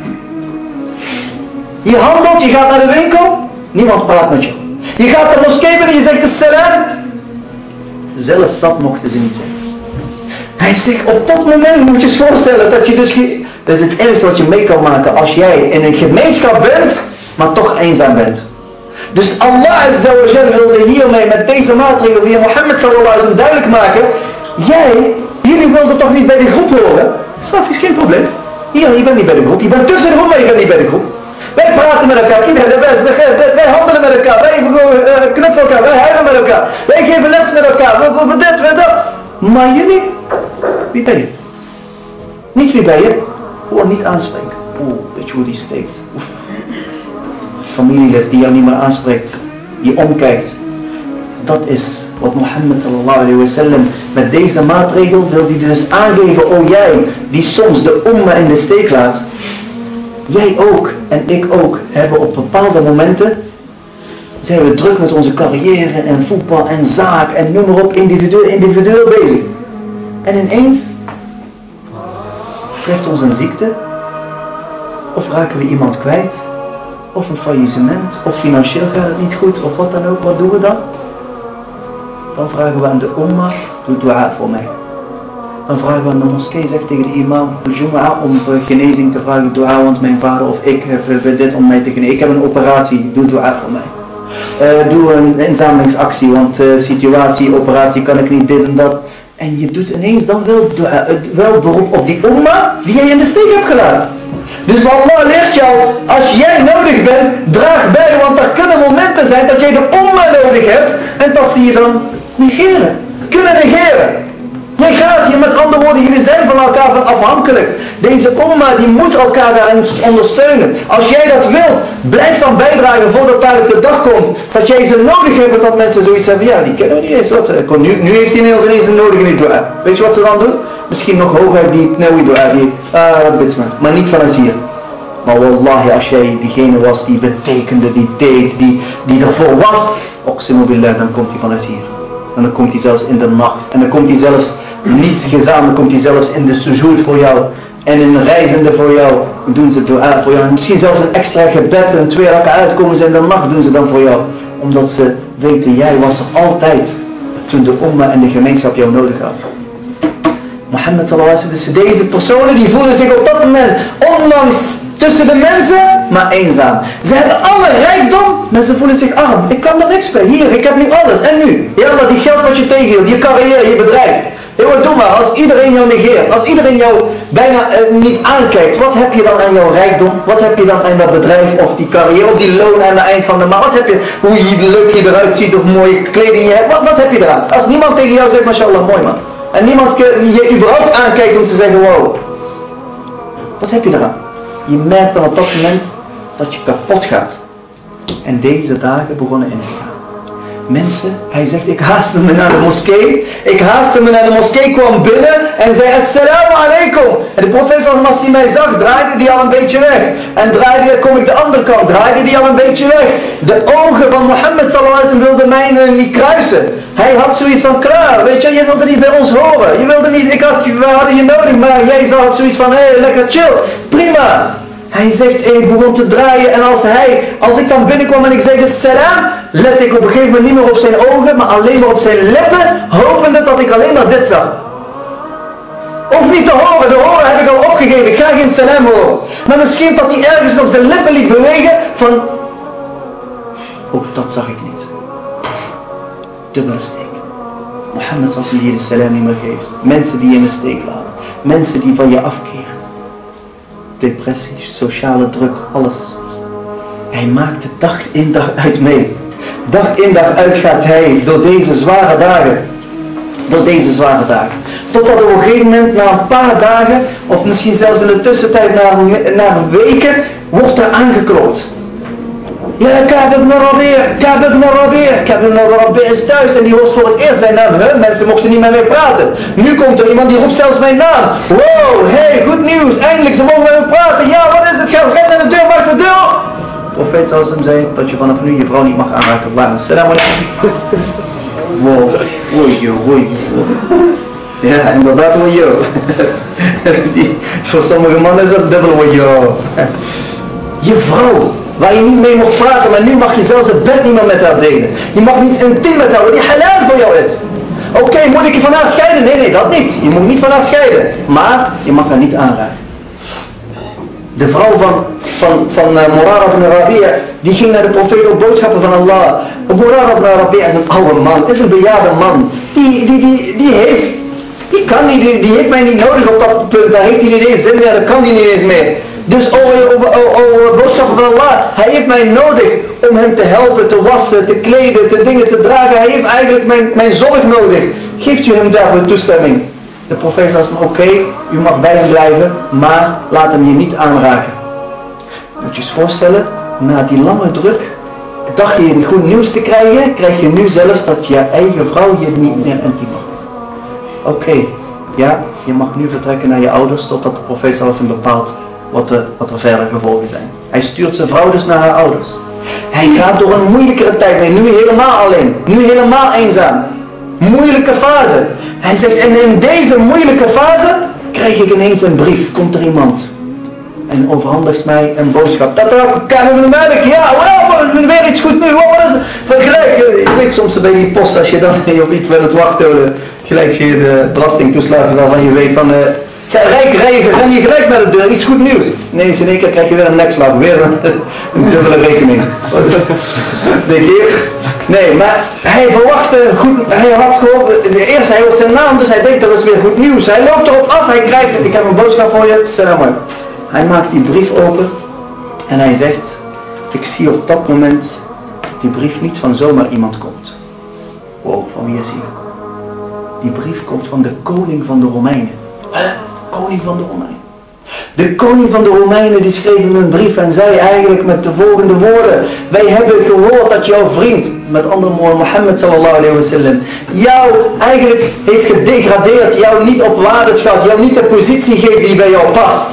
je handelt, je gaat naar de winkel, niemand praat met je. Je gaat de moskee binnen, je zegt de salam. Zelfs dat mochten ze niet zeggen. Hij zegt, op dat moment moet je je voorstellen dat je dus dat is het ergste wat je mee kan maken als jij in een gemeenschap bent, maar toch eenzaam bent. Dus Allah wilde hiermee met deze maatregel via Mohammed sallallahu duidelijk maken. Jij, jullie wilden toch niet bij de groep horen? Dat is geen probleem. Hier, je bent niet bij de groep. Je bent tussen de groep, maar je niet bij de groep. Wij praten met elkaar, iedereen de best, wij handelen met elkaar, wij uh, knuffelen elkaar, wij huilen met elkaar, wij geven les met elkaar, we, we dit, we dat. Maar jullie, wie ben je? Niet wie ben je, gewoon niet aanspreken. Oeh, weet je hoe die steekt? Oef. Familielid die jou niet meer aanspreekt, die omkijkt. Dat is wat Mohammed sallallahu alayhi wa sallam met deze maatregel wil hij dus aangeven. Oh jij, die soms de umma in de steek laat. Jij ook en ik ook hebben op bepaalde momenten zijn we druk met onze carrière en voetbal en zaak en noem maar op individueel, individueel bezig. En ineens Treft ons een ziekte? Of raken we iemand kwijt? Of een faillissement? Of financieel gaat het niet goed? Of wat dan ook? Wat doen we dan? Dan vragen we aan de oma, doe dua voor mij. Een vrouw van de moskee zegt tegen de imam om genezing te vragen, dua, want mijn vader of ik heb dit om mij te genezen. Ik heb een operatie, doe dua voor mij. Uh, doe een inzamelingsactie, want situatie, operatie kan ik niet dit en dat. En je doet ineens dan wel, wel beroep op die umma die jij in de steek hebt gelaten. Dus Allah leert jou, als jij nodig bent, draag bij, want er kunnen momenten zijn dat jij de umma nodig hebt en dat zie je dan negeren. Kunnen negeren. Jij gaat hier met andere woorden, jullie zijn van elkaar afhankelijk. Deze omma die moet elkaar daarin ondersteunen. Als jij dat wilt, blijf dan bijdragen voordat daar de dag komt. Dat jij ze nodig hebt, dat mensen zoiets hebben. Ja, die kennen we niet eens wat. Eh, nu, heeft hij ineens ineens een nodige niet. Weet je wat ze dan doen? Misschien nog hoger die nou dua. Die, ah, bitsman. Maar niet vanuit hier. Maar wallahi, als jij diegene was die betekende, die deed, die, die ervoor was. Billah, dan komt hij vanuit hier. En dan komt hij zelfs in de nacht. En dan komt hij zelfs niet gezamenlijk, komt hij zelfs in de sujoed voor jou. En in reizende voor jou doen ze dua voor jou. En misschien zelfs een extra gebed, een twee rakken uitkomen ze in de nacht doen ze dan voor jou. Omdat ze weten, jij was altijd toen de umma en de gemeenschap jou nodig hadden. Mohammed sallallahu dus deze personen die voelen zich op dat moment, ondanks tussen de mensen, maar eenzaam. Ze hebben alle rijkdom, maar ze voelen zich arm. Ik kan er niks bij. Hier, ik heb nu alles. En nu? Ja, maar die geld wat je tegenhield, je carrière, je bedrijf. Heel doe maar, als iedereen jou negeert, als iedereen jou bijna eh, niet aankijkt, wat heb je dan aan jouw rijkdom? Wat heb je dan aan dat bedrijf of die carrière of die loon aan het eind van de maand? Wat heb je, hoe je leuk je eruit ziet of mooie kleding je hebt? Wat, wat heb je eraan? Als niemand tegen jou zegt, mashallah, mooi man. En niemand je überhaupt aankijkt om te zeggen, wow. Wat heb je eraan? Je merkt dan op dat moment dat je kapot gaat. En deze dagen begonnen in. Mensen, hij zegt, ik haastte me naar de moskee. Ik haastte me naar de moskee, kwam binnen en zei, assalamu alaikum. En de professor, als hij mij zag, draaide die al een beetje weg. En draaide, kom ik de andere kant, draaide die al een beetje weg. De ogen van Mohammed sallallahu wilden mij niet kruisen. Hij had zoiets van, klaar, weet je, je wilde niet bij ons horen. Je wilde niet, ik had, we hadden je nodig, maar jij had zoiets van, hé, hey, lekker chill. Prima. Hij zegt, ik begon te draaien en als hij, als ik dan binnenkwam en ik zei salam, let ik op een gegeven moment niet meer op zijn ogen, maar alleen maar op zijn lippen, hopende dat ik alleen maar dit zag. Of niet te horen, de horen heb ik al opgegeven, ik ga geen salam horen. Maar misschien dat hij ergens nog zijn lippen liet bewegen van, ook dat zag ik niet. Dubbele steek. Mohammed als je de salam niet meer geeft. Mensen die je in de steek laten. Mensen die van je afkeren depressie, sociale druk, alles. Hij maakt het dag in dag uit mee. Dag in dag uit gaat hij door deze zware dagen. Door deze zware dagen. Totdat op een gegeven moment, na een paar dagen, of misschien zelfs in de tussentijd na, na weken, wordt er aangekloot. Ja, Ka'b ibn Rabi', Ka'b ibn Rabi', Ka'b ibn Rabi' is thuis en die hoort voor het eerst zijn naam. Mensen mochten niet meer mee praten. Nu komt er iemand die roept zelfs mijn naam. Wow, hey, goed nieuws, eindelijk, ze mogen me praten. Ja, wat is het? Ga ren naar de deur, wacht de deur. Profeet Salsam zei dat je vanaf nu je vrouw niet mag aanraken. Salam alaikum. Wow, oei, oei. Ja, inderdaad, oei. Voor sommige mannen is dat dubbel oei. Je vrouw waar je niet mee mocht praten, maar nu mag je zelfs het bed niet meer met haar delen. Je mag niet intiem met haar, die halal voor jou is. Oké, moet ik je van haar scheiden? Nee, nee, dat niet. Je moet niet van haar scheiden. Maar je mag haar niet aanraken. De vrouw van, van, van uh, Murara ibn Rabi'a, die ging naar de profeet op boodschappen van Allah. Murara ibn Rabi'a is een oude man, is een bejaarde man. Die, die, die, die heeft, die kan niet, die, heeft mij niet nodig op dat punt. Daar heeft hij niet eens zin meer, dat kan hij niet eens meer. Dus o, o, o, boodschap van Allah, hij heeft mij nodig om hem te helpen, te wassen, te kleden, te dingen te dragen. Hij heeft eigenlijk mijn, mijn zorg nodig. Geeft u hem daarvoor toestemming? De profeet zei, oké, u mag bij hem blijven, maar laat hem je niet aanraken. Moet je eens voorstellen, na die lange druk, dacht je goed nieuws te krijgen, krijg je nu zelfs dat je eigen vrouw je niet meer intiem mag. Oké, ja, je mag nu vertrekken naar je ouders totdat de profeet zelfs bepaalt wat, de, wat er verder gevolgen zijn. Hij stuurt zijn vrouw dus naar haar ouders. Hij gaat door een moeilijkere tijd mee, nu helemaal alleen, nu helemaal eenzaam. Moeilijke fase. Hij zegt, en in deze moeilijke fase krijg ik ineens een brief, komt er iemand. en overhandigt mij een boodschap. Dat kan we merken, ja, wel, weer iets goed nu? Vergelijk, je weet soms bij die post als je dan op iets wilt wachten, gelijk je de belastingtoeslagen waarvan je weet van, uh, rijk rijden, ga je gelijk naar de deur, iets goed nieuws. Nee, in één keer krijg je weer een nekslag, weer een, dubbele rekening. Denk je? Nee, maar hij verwachtte goed, hij had gewoon, eerst hij hoort zijn naam, dus hij denkt dat is weer goed nieuws. Hij loopt erop af, hij krijgt, ik heb een boodschap voor je, maar. Hij maakt die brief open en hij zegt, ik zie op dat moment die brief niet van zomaar iemand komt. Wow, van wie is hij? Die brief komt van de koning van de Romeinen. Koning van de Romeinen. De koning van de Romeinen die schreef hem een brief en zei eigenlijk met de volgende woorden. Wij hebben gehoord dat jouw vriend, met andere woorden Mohammed sallallahu alayhi wasallam, jou eigenlijk heeft gedegradeerd, jou niet op waarde schat, jou niet de positie geeft die bij jou past.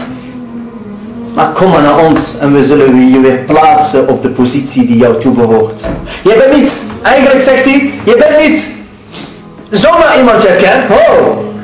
Maar kom maar naar ons en we zullen je weer plaatsen op de positie die jou toebehoort. Je bent niet, eigenlijk zegt hij, je bent niet zomaar iemand je kent.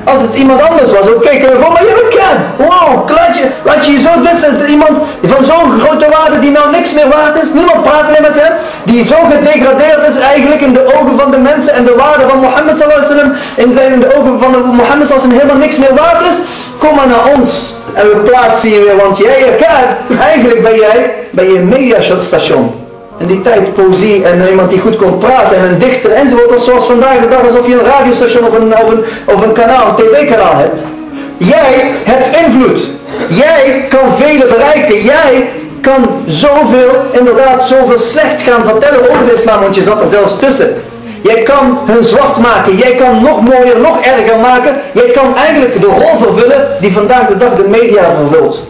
Als het iemand anders was, oké, okay, gewoon maar je bekend. Wow, laat je, laat je je zo wisten, iemand van zo'n grote waarde die nou niks meer waard is. Niemand praat meer met hem. Die zo gedegradeerd is eigenlijk in de ogen van de mensen en de waarde van Mohammed sallallahu alaihi. In, zijn, in de ogen van Mohammed sallallahu helemaal niks meer waard is. Kom maar naar ons en we plaatsen je weer, want jij erkent, eigenlijk ben jij bij je mediastation. In die tijd poëzie en iemand die goed kon praten en een dichter enzovoort. Zoals vandaag de dag alsof je een radiostation of een, of een, of een kanaal, een tv-kanaal hebt. Jij hebt invloed. Jij kan velen bereiken. Jij kan zoveel, inderdaad, zoveel slecht gaan vertellen over de islam, want je zat er zelfs tussen. Jij kan hun zwart maken. Jij kan nog mooier, nog erger maken. Jij kan eigenlijk de rol vervullen die vandaag de dag de media vervult.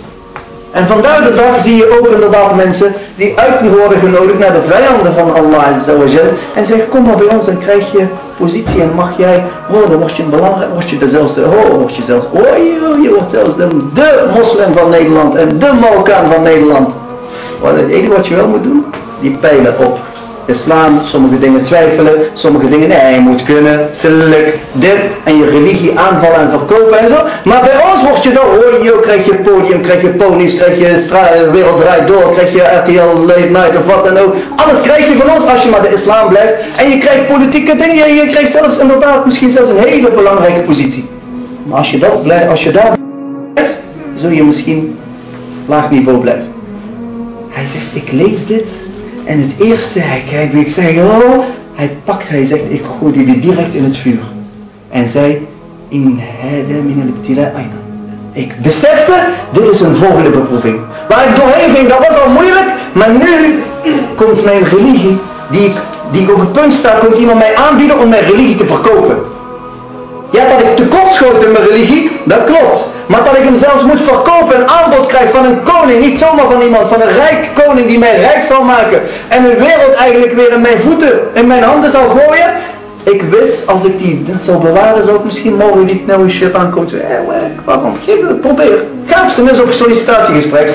En vandaag de dag zie je ook inderdaad mensen die uit worden genodigd naar de vijanden van Allah en zeggen kom maar bij ons en krijg je positie en mag jij, dan word je belangrijk, word je de zelfs, oh word je zelfs, oh je, je wordt zelfs de, de moslim van Nederland en de Marokkaan van Nederland. Wat het enige wat je wel moet doen, die pijlen op islam, sommige dingen twijfelen, sommige dingen nee, je moet kunnen, zellik, dit en je religie aanvallen en verkopen en zo. Maar bij ons word je dan, oh joh, krijg je podium, krijg je ponies, krijg je stra wereld draait door, krijg je RTL late night of wat dan ook. Alles krijg je van ons als je maar de islam blijft. En je krijgt politieke dingen en je krijgt zelfs inderdaad misschien zelfs een hele belangrijke positie. Maar als je, dat blijft, als je daar blijft, zul je misschien laag niveau blijven. Hij zegt, ik lees dit en het eerste, hij kijkt, ik zeg, oh, hij pakt, hij zegt, ik gooi die direct in het vuur. En zei, in hada min Ik besefte, dit is een volgende beproeving. Waar ik doorheen ging, dat was al moeilijk, maar nu komt mijn religie, die ik, die ik op het punt sta, komt iemand mij aanbieden om mijn religie te verkopen. Ja, dat ik tekort schoot in mijn religie, dat klopt. Maar dat ik hem zelfs moet verkopen, een aanbod krijg van een koning, niet zomaar van iemand, van een rijk koning die mij rijk zal maken. En een wereld eigenlijk weer in mijn voeten, in mijn handen zal gooien. Ik wist, als ik die zou bewaren, zou ik misschien morgen niet nou een shit aankomen. Eh, waarom? Geef het, probeer. Ga op zijn op sollicitatiegesprek.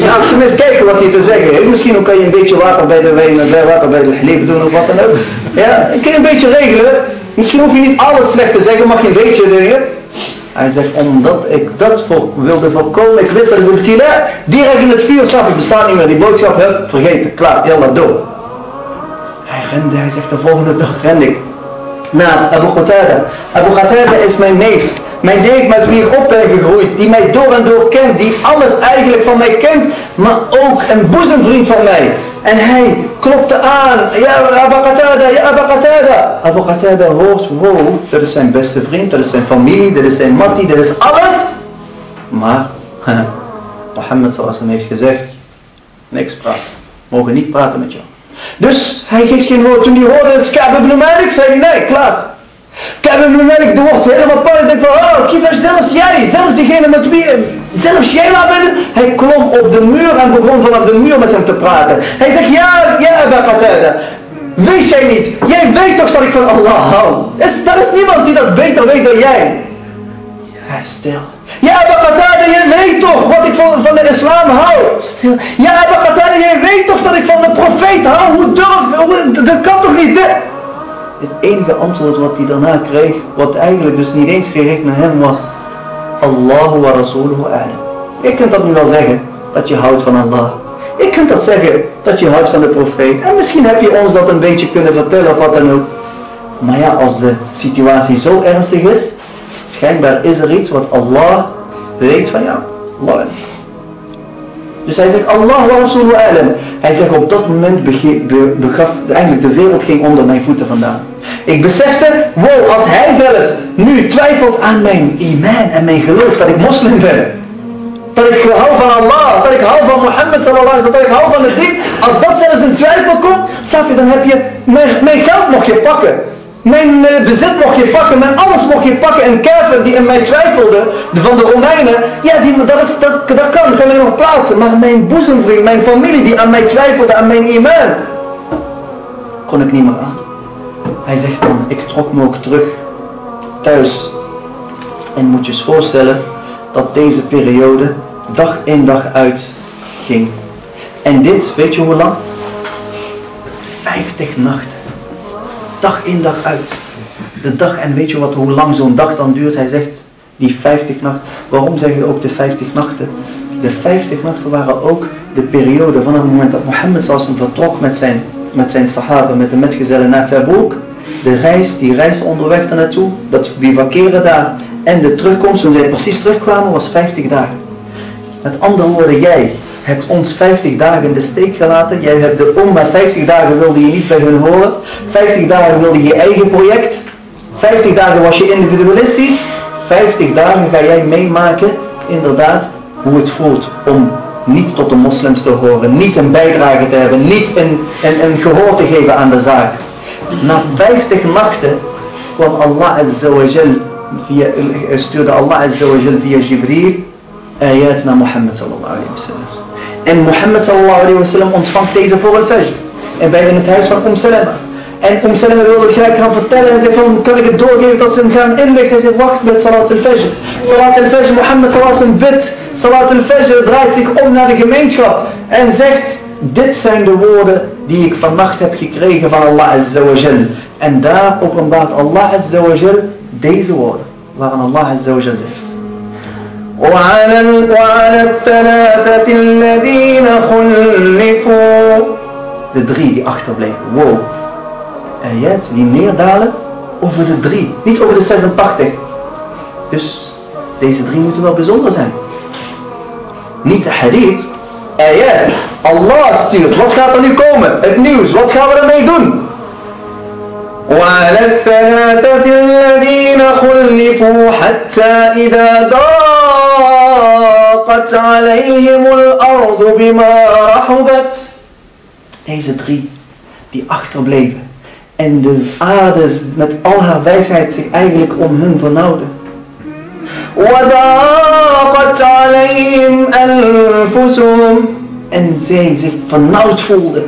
Ga op zijn minst kijken wat hij te zeggen heeft. Misschien kan je een beetje water bij de wijn, water bij de leven doen of wat dan ook. Ja, kun je een beetje regelen. Misschien hoef je niet alles slecht te zeggen, mag je een beetje dingen. Hij zegt, omdat ik dat wilde voorkomen, ik wist dat is een tila, direct in het vuur zag, ik besta niet meer, die boodschap heb, vergeten, klaar, jalla, door. Hij rende, hij zegt, de volgende dag rende ik naar Abu Qatada. Abu Qatada is mijn neef. Mijn neef met wie ik op ben gegroeid, die mij door en door kent, die alles eigenlijk van mij kent, maar ook een boezemvriend van mij. En hij klopte aan. Ja, Abu Qatada, ja, Qatada. Hoort, wow, dat is zijn beste vriend, dat is zijn familie, dat is zijn matti, dat is alles. Maar, Mohammed sallallahu heeft gezegd, niks praten. Mogen niet praten met jou. Dus hij geeft geen woord. Toen hij hoorde, het is Malik, zei hij, nee, klaar. Kijk, ibn Malik, de wordt helemaal pijn. Ik denk van, oh, kiefer, zelfs jij, zelfs diegene met wie, zelfs jij laat binnen. Hij klom op de muur en begon vanaf de muur met hem te praten. Hij zegt, ja, ja, Qatada. Weet jij niet? Jij weet toch dat ik van Allah hou? Is, er is niemand die dat beter weet dan jij. Ja, stil. Ja, Abu Qatada, jij weet toch wat ik van, van de islam hou? Stil. Ja, Qatada, jij weet toch dat ik van de profeet hou? Hoe durf, dat kan toch niet? Het enige antwoord wat hij daarna kreeg, wat eigenlijk dus niet eens gericht naar hem was, Allahu wa Rasuluhu a'lam. Je kunt dat nu wel zeggen, dat je houdt van Allah. Je kunt dat zeggen, dat je houdt van de profeet. En misschien heb je ons dat een beetje kunnen vertellen of wat dan ook. Maar ja, als de situatie zo ernstig is, schijnbaar is er iets wat Allah weet van jou. Allah dus hij zegt, Allah wa alam. Hij zegt, op dat moment begaf, eigenlijk de wereld ging onder mijn voeten vandaan. Ik besefte, wow, als hij zelfs nu twijfelt aan mijn iman en mijn geloof, dat ik moslim ben. Dat ik hou van Allah, dat ik hou van Mohammed sallallahu dat ik hou van het ding. Als dat zelfs in twijfel komt, je, dan heb je, mijn, mijn geld nog je pakken. Mijn uh, bezit mocht je pakken, mijn alles mocht je pakken. Een kerver die in mij twijfelde, van de Romeinen, ja, die, dat, dat kan, kan ik nog plaatsen. Maar mijn boezemvriend, mijn familie die aan mij twijfelde, aan mijn iman, kon ik niet meer aan. Hij zegt dan, ik trok me ook terug thuis. En moet je eens voorstellen dat deze periode dag in dag uit ging. En dit, weet je hoe lang? 50 nachten dag in dag uit. De dag, en weet je wat, hoe lang zo'n dag dan duurt? Hij zegt, die 50 nachten. Waarom zeg je ook de 50 nachten? De 50 nachten waren ook de periode vanaf het moment dat Mohammed sallam vertrok met zijn, met zijn sahaba, met de metgezellen naar Tabuk. De reis, die reis onderweg naartoe, dat bivakeren daar en de terugkomst, toen zij precies terugkwamen, was 50 dagen. Met andere woorden, jij hebt ons 50 dagen in de steek gelaten. Jij hebt de oma 50 dagen wilde je niet bij hun horen. 50 dagen wilde je je eigen project. 50 dagen was je individualistisch. 50 dagen ga jij meemaken, inderdaad, hoe het voelt om niet tot de moslims te horen, niet een bijdrage te hebben, niet een, een, een gehoor te geven aan de zaak. Na 50 nachten kwam Allah Azza via, stuurde Allah Azza via Jibril ayat naar Mohammed sallallahu alayhi wa sallam. En Mohammed sallallahu alayhi wa sallam ontvangt deze voor het fajr. En wij in het huis van Umm Salama. En Umm Salama wilde graag gaan vertellen en zei van, kan ik het doorgeven dat ze hem gaan inleggen? Hij zegt, wacht met Salat al-Fajr. Salat al-Fajr, Mohammed sallallahu alayhi wa Salat al-Fajr draait zich om naar de gemeenschap en zegt, dit zijn de woorden die ik vannacht heb gekregen van Allah Azza wa. En daar openbaart Allah Azza wa Jal deze woorden, waarin Allah Azza wa Jal zegt. وعلى, وعلى الثلاثة الذين خلفوا De drie die achterbleven. Wow. Ayat die neerdalen over de drie. Niet over de 86. Dus deze drie moeten wel bijzonder zijn. Niet de hadith. Ayat. Allah stuurt. Wat gaat er nu komen? Het nieuws. Wat gaan we ermee doen? وعلى الثلاثة الذين خلفوا حتى إذا ضاقت عليهم الأرض بما رحبت Deze drie die achterbleven en de aarde met al haar wijsheid zich eigenlijk om hun vernauwde. وضاقت عليهم أنفسهم en zij zich vernauwd voelden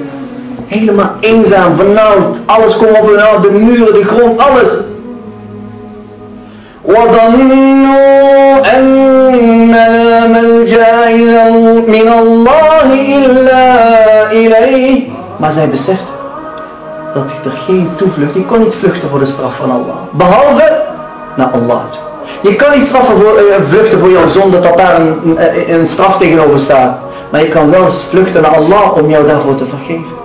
Helemaal eenzaam, vernauwd. Alles komt op hun af, de muren, de grond, alles. وظنوا أن لا ملجأ من الله إلا إليه Maar zij beseft dat er geen toevlucht, je kon niet vluchten voor de straf van Allah. Behalve naar Allah toe. Je kan niet straffen voor, uh, vluchten voor jouw zonde dat daar een, een straf tegenover staat. Maar je kan wel vluchten naar Allah om jou daarvoor te vergeven.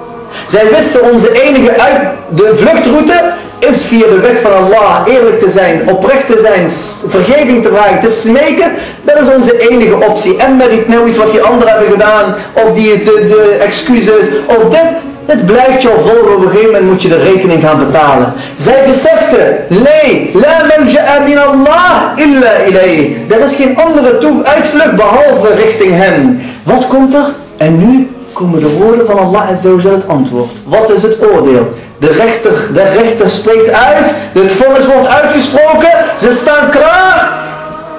Zij wisten onze enige uit, de vluchtroute is via de weg van Allah eerlijk te zijn, oprecht te zijn, vergeving te vragen, te smeken. Dat is onze enige optie. En met niet nou wat die anderen hebben gedaan, of die, de, excuses, of dit. Het blijft jou volgen, op een gegeven moment moet je de rekening gaan betalen. Zij beseften, nee, la min Allah illa ilayh. Er is geen andere toe uitvlucht behalve richting hem. Wat komt er? En nu komen de woorden van Allah en zo het antwoord. Wat is het oordeel? De rechter, de rechter spreekt uit, het vonnis wordt uitgesproken, ze staan klaar.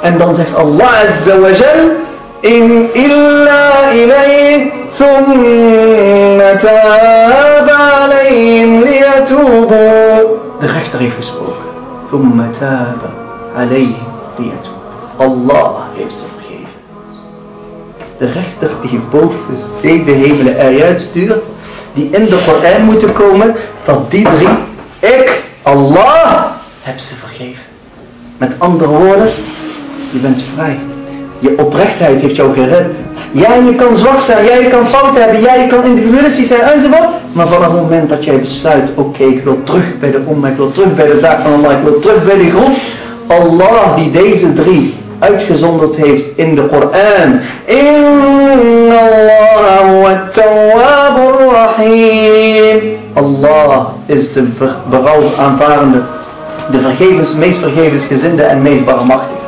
En dan zegt Allah Azza wa Jal, in illa ilayh thumma alayhim liyatubu. De rechter heeft gesproken. Thumma taba alayhim liyatubu. Allah heeft ze de rechter die boven de hemelen eruit stuurt, die in de Koran moeten komen, dat die drie, ik, Allah, heb ze vergeven. Met andere woorden, je bent vrij. Je oprechtheid heeft jou gered. Ja, je kan zwak zijn, jij kan fouten hebben, jij je kan individualistisch zijn enzovoort. Maar vanaf het moment dat jij besluit, oké, ik wil terug bij de omma, ik wil terug bij de zaak van Allah, ik wil terug bij de groep. Allah die deze drie uitgezonderd heeft in de Koran. Inna Allah rahim. Allah is de berouw aanvaardende, de vergevens, meest vergevensgezinde en meest barmachtige.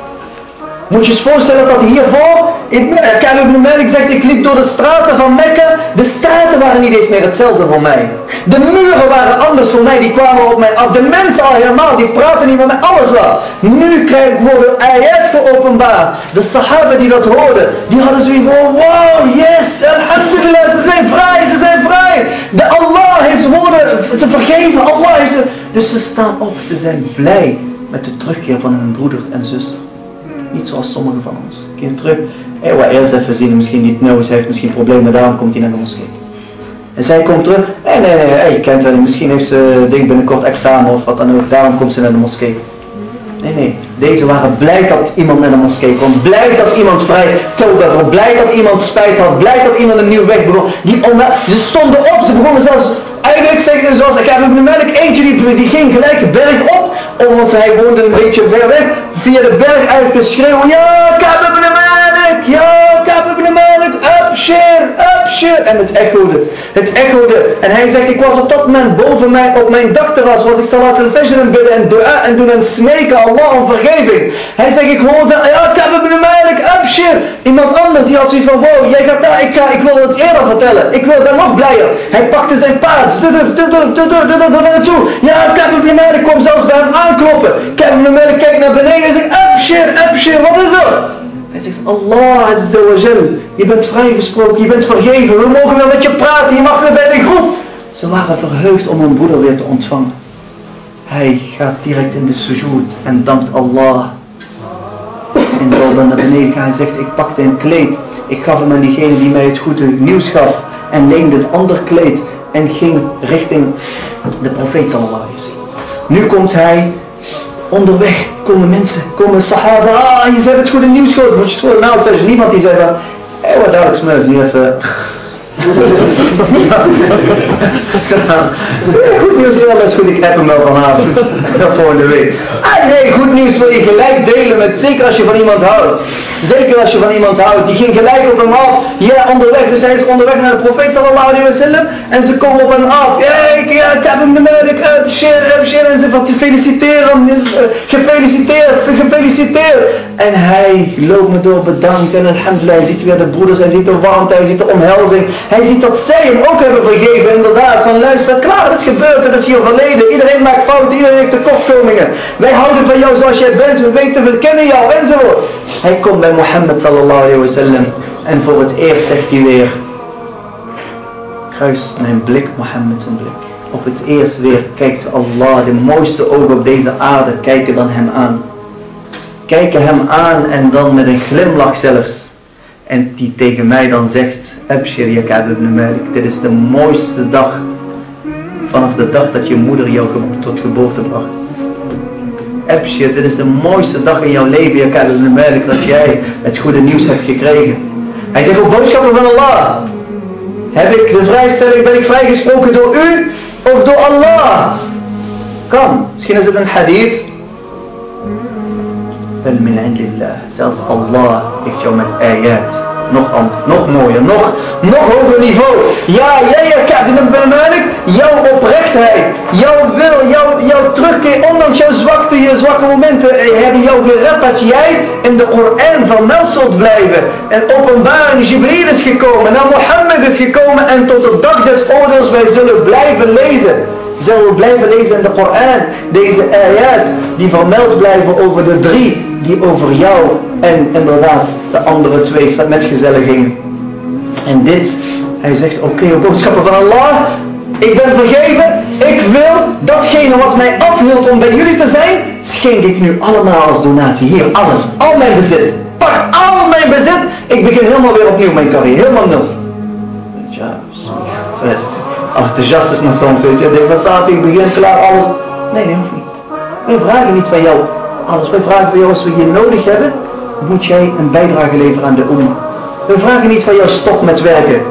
Moet je eens voorstellen dat hiervoor, Ka'b ibn Malik zegt, ik liep door de straten van Mekka. De straten waren niet eens meer hetzelfde voor mij. De muren waren anders voor mij, die kwamen op mij af. De mensen al helemaal, die praten niet met mij, alles wat. Nu krijg, worden ayat geopenbaard. De sahaba die dat hoorden, die hadden zoiets van, wow, yes, alhamdulillah, ze zijn vrij, ze zijn vrij. De Allah heeft woorden te vergeven, Allah heeft ze. Dus ze staan op, ze zijn blij met de terugkeer van hun broeder en zuster. Niet zoals sommigen van ons. Keer terug. Hey, wat eerst even zien, misschien niet nou, zij heeft misschien problemen, daarom komt hij naar de moskee. En zij komt terug. Nee, nee, nee, je kent wel, misschien heeft ze ding binnenkort examen of wat dan ook, daarom komt ze naar de moskee. Nee, nee, deze waren blij dat iemand naar de moskee komt. Blij dat iemand vrij was. Blij dat iemand spijt had. Blij dat iemand een nieuw weg begon. Die ze stonden op, ze begonnen zelfs Eigenlijk zeggen ze zoals, ik heb een melk eentje die, ging gelijk de berg op, omdat hij woonde een beetje ver weg, via de berg uit te schreeuwen, ja, ik heb een melk, ja, ik heb een upshare, upshare. En het echode, het echode. En hij zegt, ik was op dat moment boven mij, op mijn dakterras, was ik salat al-fajr bidden en dua en doen en smeken Allah om vergeving. Hij zegt, ik hoorde, ja, heb een melk, upshare. Iemand anders die had zoiets van, wow, jij gaat daar, ik, ga, ik wil het eerder vertellen, ik wil daar nog blijer. Hij pakte zijn paard, ja, Kevin Malik komt zelfs bij hem aankloppen. Kevin Malik kijkt naar beneden en zegt, Abshir, Abshir, wat is er? Hij zegt, Allah Azza wa Jal, je bent vrijgesproken, je bent vergeven, we mogen weer met je praten, je mag weer bij de groep. Ze waren verheugd om hun broeder weer te ontvangen. Hij gaat direct in de sujoed en dankt Allah. En dan naar beneden gaan en zegt, ik pakte een kleed. Ik gaf hem aan diegene die mij het goede nieuws gaf en leende een ander kleed en ging richting de profeet sallallahu. Nu komt hij onderweg, komen mensen, komen sahaba, ah, je zei het goede nieuws gehoord, moet je het gewoon nou, niemand die zei van, hé, hey, wat dadelijk smuis, nu even goed nieuws is goed, ik hem wel vanavond. Volgende week. Ah nee, goed nieuws wil je gelijk delen met, zeker als je van iemand houdt. Zeker als je van iemand houdt. Die ging gelijk op hem af. Ja, onderweg. Dus hij is onderweg naar de profeet sallallahu sallam. En ze komen op hem af. Ja, ik, ik heb hem benodigd. Abshir, abshir. En ze van. Eh, gefeliciteerd, gefeliciteerd. En hij loopt me door bedankt. En alhamdulillah, hij ziet weer de broeders. Hij ziet de warmte. Hij ziet de omhelzing. Hij ziet dat zij hem ook hebben vergeven, inderdaad. Van luister, klaar, dat is gebeurd, dat is hier verleden. Iedereen maakt fouten, iedereen heeft tekortkomingen. Wij houden van jou zoals jij bent, we weten, we kennen jou, enzovoort. Hij komt bij Mohammed sallallahu alayhi wa sallam. En voor het eerst zegt hij weer, kruis mijn blik, Mohammed zijn blik. Op het eerst weer kijkt Allah, de mooiste ogen op deze aarde, kijken dan hem aan. Kijken hem aan en dan met een glimlach zelfs. En die tegen mij dan zegt, Abshir Yakab ibn Malik, dit is de mooiste dag vanaf de dag dat je moeder jou tot geboorte bracht. Abshir, dit is de mooiste dag in jouw leven, Yakab ibn Malik, dat jij het goede nieuws hebt gekregen. Hij zegt, ook boodschappen van Allah. Heb ik de vrijstelling, ben ik vrijgesproken door u of door Allah? Kan, misschien is het een hadith. Zelfs Allah heeft jou met ayat nog nog mooier, nog, nog hoger niveau. Ja, jij herkent in Ben Malik, jouw oprechtheid, jouw wil, jouw, jouw terugkeer, ondanks jouw zwakte, je zwakke momenten, eh, hebben jou gered dat jij in de Koran vermeld zult blijven. En openbaring Jibril is gekomen, naar Mohammed is gekomen en tot de dag des oordeels wij zullen blijven lezen zullen we blijven lezen in de Koran. Deze ayat die vermeld blijven over de drie die over jou en inderdaad de andere twee metgezellen gingen. En dit, hij zegt oké, okay, van Allah, ik ben vergeven, ik wil datgene wat mij afhield om bij jullie te zijn, schenk ik nu allemaal als donatie. Hier, alles, al mijn bezit. Pak al mijn bezit, ik begin helemaal weer opnieuw mijn carrière, helemaal nul. Ja, enthousiast is met soms, weet je. Denk van Safi, ik begin klaar, alles. Nee, nee, hoeft niet. Wij vragen niet van jou alles. Wij vragen van jou als we je nodig hebben. moet jij een bijdrage leveren aan de umma. We vragen niet van jou stop met werken.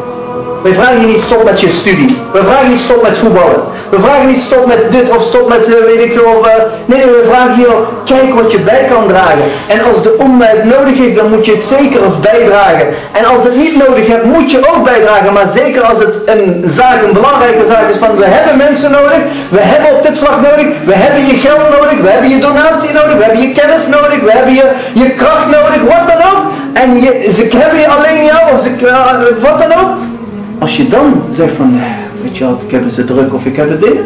We vragen je niet stop met je studie. We vragen niet stop met voetballen. We vragen niet stop met dit of stop met uh, weet ik veel. Uh, nee, we vragen hier kijk wat je bij kan dragen. En als de het nodig heeft, dan moet je het zeker of bijdragen. En als het niet nodig hebt, moet je ook bijdragen. Maar zeker als het een zaak, een belangrijke zaak is van we hebben mensen nodig. We hebben op dit vlak nodig. We hebben je geld nodig. We hebben je donatie nodig. We hebben je kennis nodig. We hebben je, je kracht nodig. Wat dan ook. En je, ze hebben je alleen jou. Of ze, uh, wat dan ook. Als je dan zegt van, weet je wat, ik heb het te druk of ik heb het dit.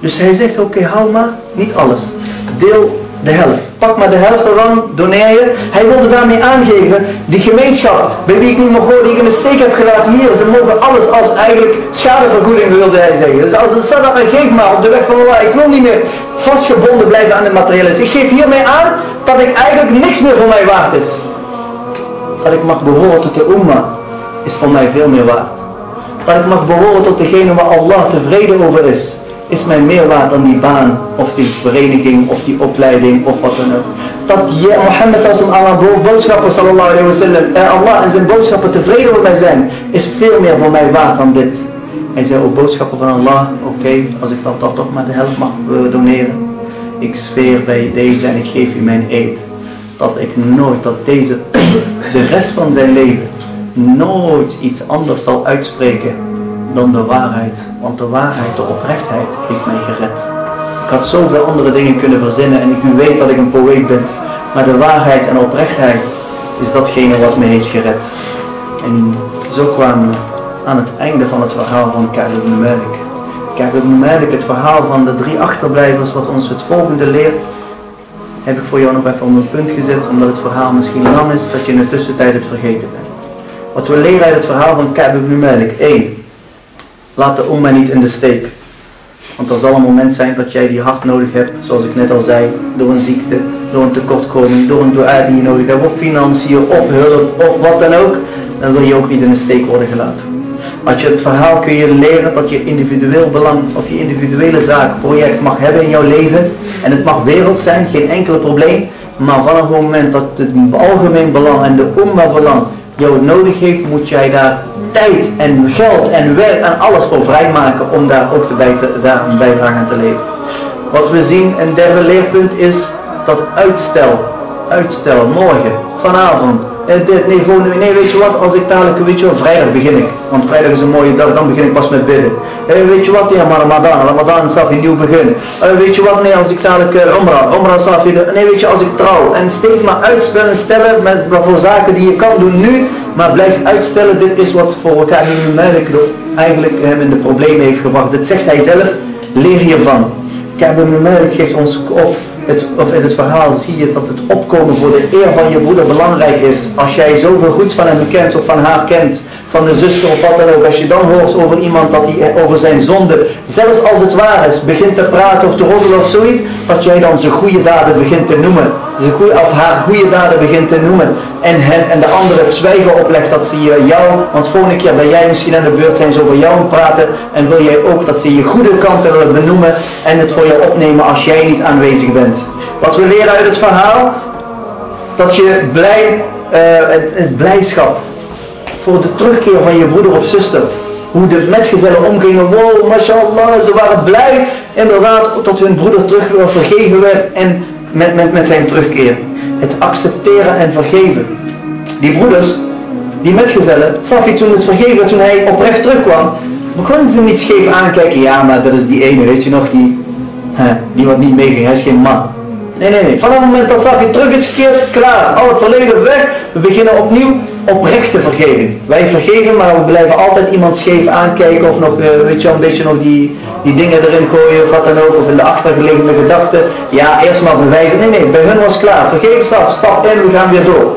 Dus hij zegt, oké, hou maar, niet alles. Deel de helft. Pak maar de helft ervan, doneer je. Hij wilde daarmee aangeven, die gemeenschap, bij wie ik niet mag horen, die ik in de steek heb gelaten hier, ze mogen alles als eigenlijk schadevergoeding, wilde hij zeggen. Dus als het sadaq geef maar op de weg van Allah, ik wil niet meer vastgebonden blijven aan de materiële. Ik geef hiermee aan dat ik eigenlijk niks meer voor mij waard is. Dat ik mag behoren tot de umma, is voor mij veel meer waard dat ik mag behoren tot degene waar Allah tevreden over is, is mij meer waard dan die baan, of die vereniging, of die opleiding, of wat dan ook. Dat je, Mohammed sallallahu boodschappen sallallahu wa sallam, eh, Allah en zijn boodschappen tevreden over mij zijn, is veel meer voor mij waard dan dit. Hij zei ook boodschappen van Allah, oké, als ik dan toch, toch maar de helft mag uh, doneren. Ik sfeer bij deze en ik geef u mijn eed. Dat ik nooit, dat deze de rest van zijn leven nooit iets anders zal uitspreken dan de waarheid. Want de waarheid, de oprechtheid, heeft mij gered. Ik had zoveel andere dingen kunnen verzinnen en ik nu weet dat ik een poëet ben. Maar de waarheid en oprechtheid is datgene wat me heeft gered. En zo kwamen we aan het einde van het verhaal van Ka'b ibn Malik. Malik, het verhaal van de drie achterblijvers wat ons het volgende leert, heb ik voor jou nog even op een punt gezet, omdat het verhaal misschien lang is, dat je in de tussentijd het vergeten bent. Wat we leren uit het verhaal van Ka'b ibn Malik. 1. Laat de umma niet in de steek. Want er zal een moment zijn dat jij die hart nodig hebt, zoals ik net al zei, door een ziekte, door een tekortkoming, door een dua die je nodig hebt, of financiën, of hulp, of wat dan ook. Dan wil je ook niet in de steek worden gelaten. Als je het verhaal kun je leren dat je individueel belang of je individuele zaak, project mag hebben in jouw leven. En het mag wereld zijn, geen enkel probleem. Maar vanaf het moment dat het algemeen belang en de umma belang jou nodig heeft, moet jij daar tijd en geld en werk en alles voor vrijmaken om daar ook te bij te, daar een bijdrage aan te leveren. Wat we zien, een derde leerpunt is dat uitstel, uitstel, morgen, vanavond, en dit, nee, nee, weet je wat, als ik dadelijk, weet je wat, vrijdag begin ik. Want vrijdag is een mooie dag, dan begin ik pas met bidden. En weet je wat, ja, maar Ramadan, Ramadan staat een nieuw begin. En weet je wat, nee, als ik dadelijk uh, Umrah, Umrah staat weer, nee, weet je, als ik trouw. En steeds maar uitspellen, stellen met voor zaken die je kan doen nu, maar blijf uitstellen. Dit is wat voor elkaar eigenlijk hem in de problemen heeft gebracht. Dit zegt hij zelf, leer hiervan. Kijk, Malik geeft ons op het, of in het verhaal zie je dat het opkomen voor de eer van je broeder belangrijk is. Als jij zoveel goeds van hem kent of van haar kent, van de zuster of wat dan ook. Als je dan hoort over iemand dat hij over zijn zonde, zelfs als het waar is, begint te praten of te roddelen of zoiets, dat jij dan zijn goede daden begint te noemen. Zijn goeie, of haar goede daden begint te noemen. En, hen, en de andere het zwijgen oplegt dat ze jou, want volgende keer ben jij misschien aan de beurt zijn, ze over jou praten. En wil jij ook dat ze je goede kanten willen benoemen en het voor jou opnemen als jij niet aanwezig bent. Wat we leren uit het verhaal, dat je blij, uh, het, het blijschap voor de terugkeer van je broeder of zuster. Hoe de metgezellen omgingen. Wow, mashallah, ze waren blij inderdaad dat hun broeder terug vergeven werd en met, met, met zijn terugkeer. Het accepteren en vergeven. Die broeders, die metgezellen, zag je toen het vergeven, toen hij oprecht terugkwam, begonnen ze niet scheef aankijken. Ja, maar dat is die ene, weet je nog, die, die wat niet meeging, hij is geen man. Nee, nee, nee. Vanaf het moment dat Safi terug is klaar. Al het verleden weg. We beginnen opnieuw oprechte vergeving. Wij vergeven, maar we blijven altijd iemand scheef aankijken of nog, uh, weet je een beetje nog die, die dingen erin gooien of wat dan ook. Of in de achterliggende gedachten. Ja, eerst maar bewijzen. Nee, nee, bij hun was klaar. Vergeef stap, stap in, we gaan weer door.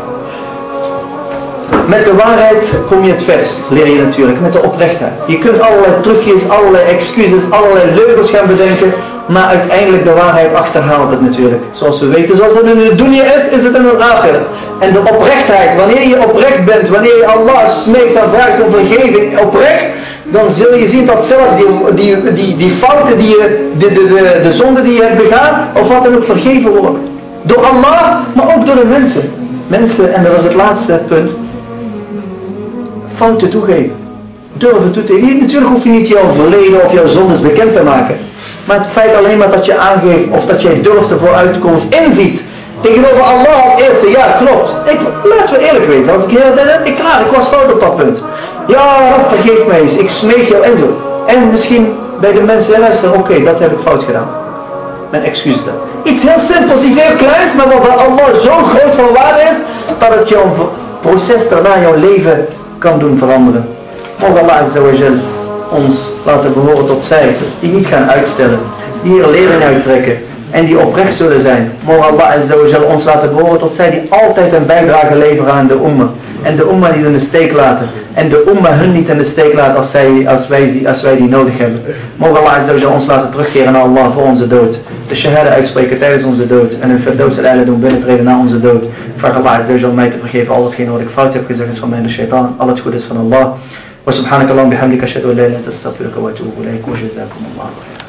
Met de waarheid kom je het verst, leer je natuurlijk, met de oprechtheid. Je kunt allerlei trucjes, allerlei excuses, allerlei leugens gaan bedenken, maar uiteindelijk de waarheid achterhaalt het natuurlijk. Zoals we weten, zoals het in de dunya is, is het in het. En de oprechtheid, wanneer je oprecht bent, wanneer je Allah smeekt en vraagt om vergeving, oprecht, dan zul je zien dat zelfs die, die, die, fouten die je, de, de, de, die je hebt begaan, of wat dan ook vergeven worden. Door Allah, maar ook door de mensen. Mensen, en dat was het laatste punt, fouten toegeven. Durven toe te geven. Natuurlijk hoef je niet jouw verleden of jouw zondes bekend te maken. Maar het feit alleen maar dat je aangeeft of dat jij durft ervoor uit te komen of inziet. Tegenover Allah als eerste, ja klopt. Ik, laten we eerlijk wezen, als ik heel ik klaar, ik was fout op dat punt. Ja, Rab, vergeef mij eens, ik smeek jou en zo. En misschien bij de mensen luisteren, oké, dat heb ik fout gedaan. Mijn excuus dan. Iets heel simpels, iets heel kleins, maar wat Allah zo groot van waarde is, dat het jouw proces daarna jouw leven kan doen veranderen. Mogen Allah ons laten behoren tot zij die niet gaan uitstellen, die hier lering uittrekken en die oprecht zullen zijn. Mogen Allah Azza wa Jal ons laten behoren tot zij die altijd een bijdrage leveren aan de umma. En de umma niet in de steek laten. En de umma hun niet in de steek laten als, zij, als, wij, die, als wij die nodig hebben. Mogen Allah Azza wa Jal ons laten terugkeren naar Allah voor onze dood. De shahada uitspreken tijdens onze dood. En een firdaus al doen binnentreden na onze dood. Ik vraag Allah Azza wa Jal mij te vergeven al hetgeen wat ik fout heb gezegd is van mij en de shaitaan. Al het goed is van Allah. وسبحانك اللهم بحمدك أشهد أن لا إله إلا أنت أستغفرك وأتوب إليك وجزاكم الله خيرا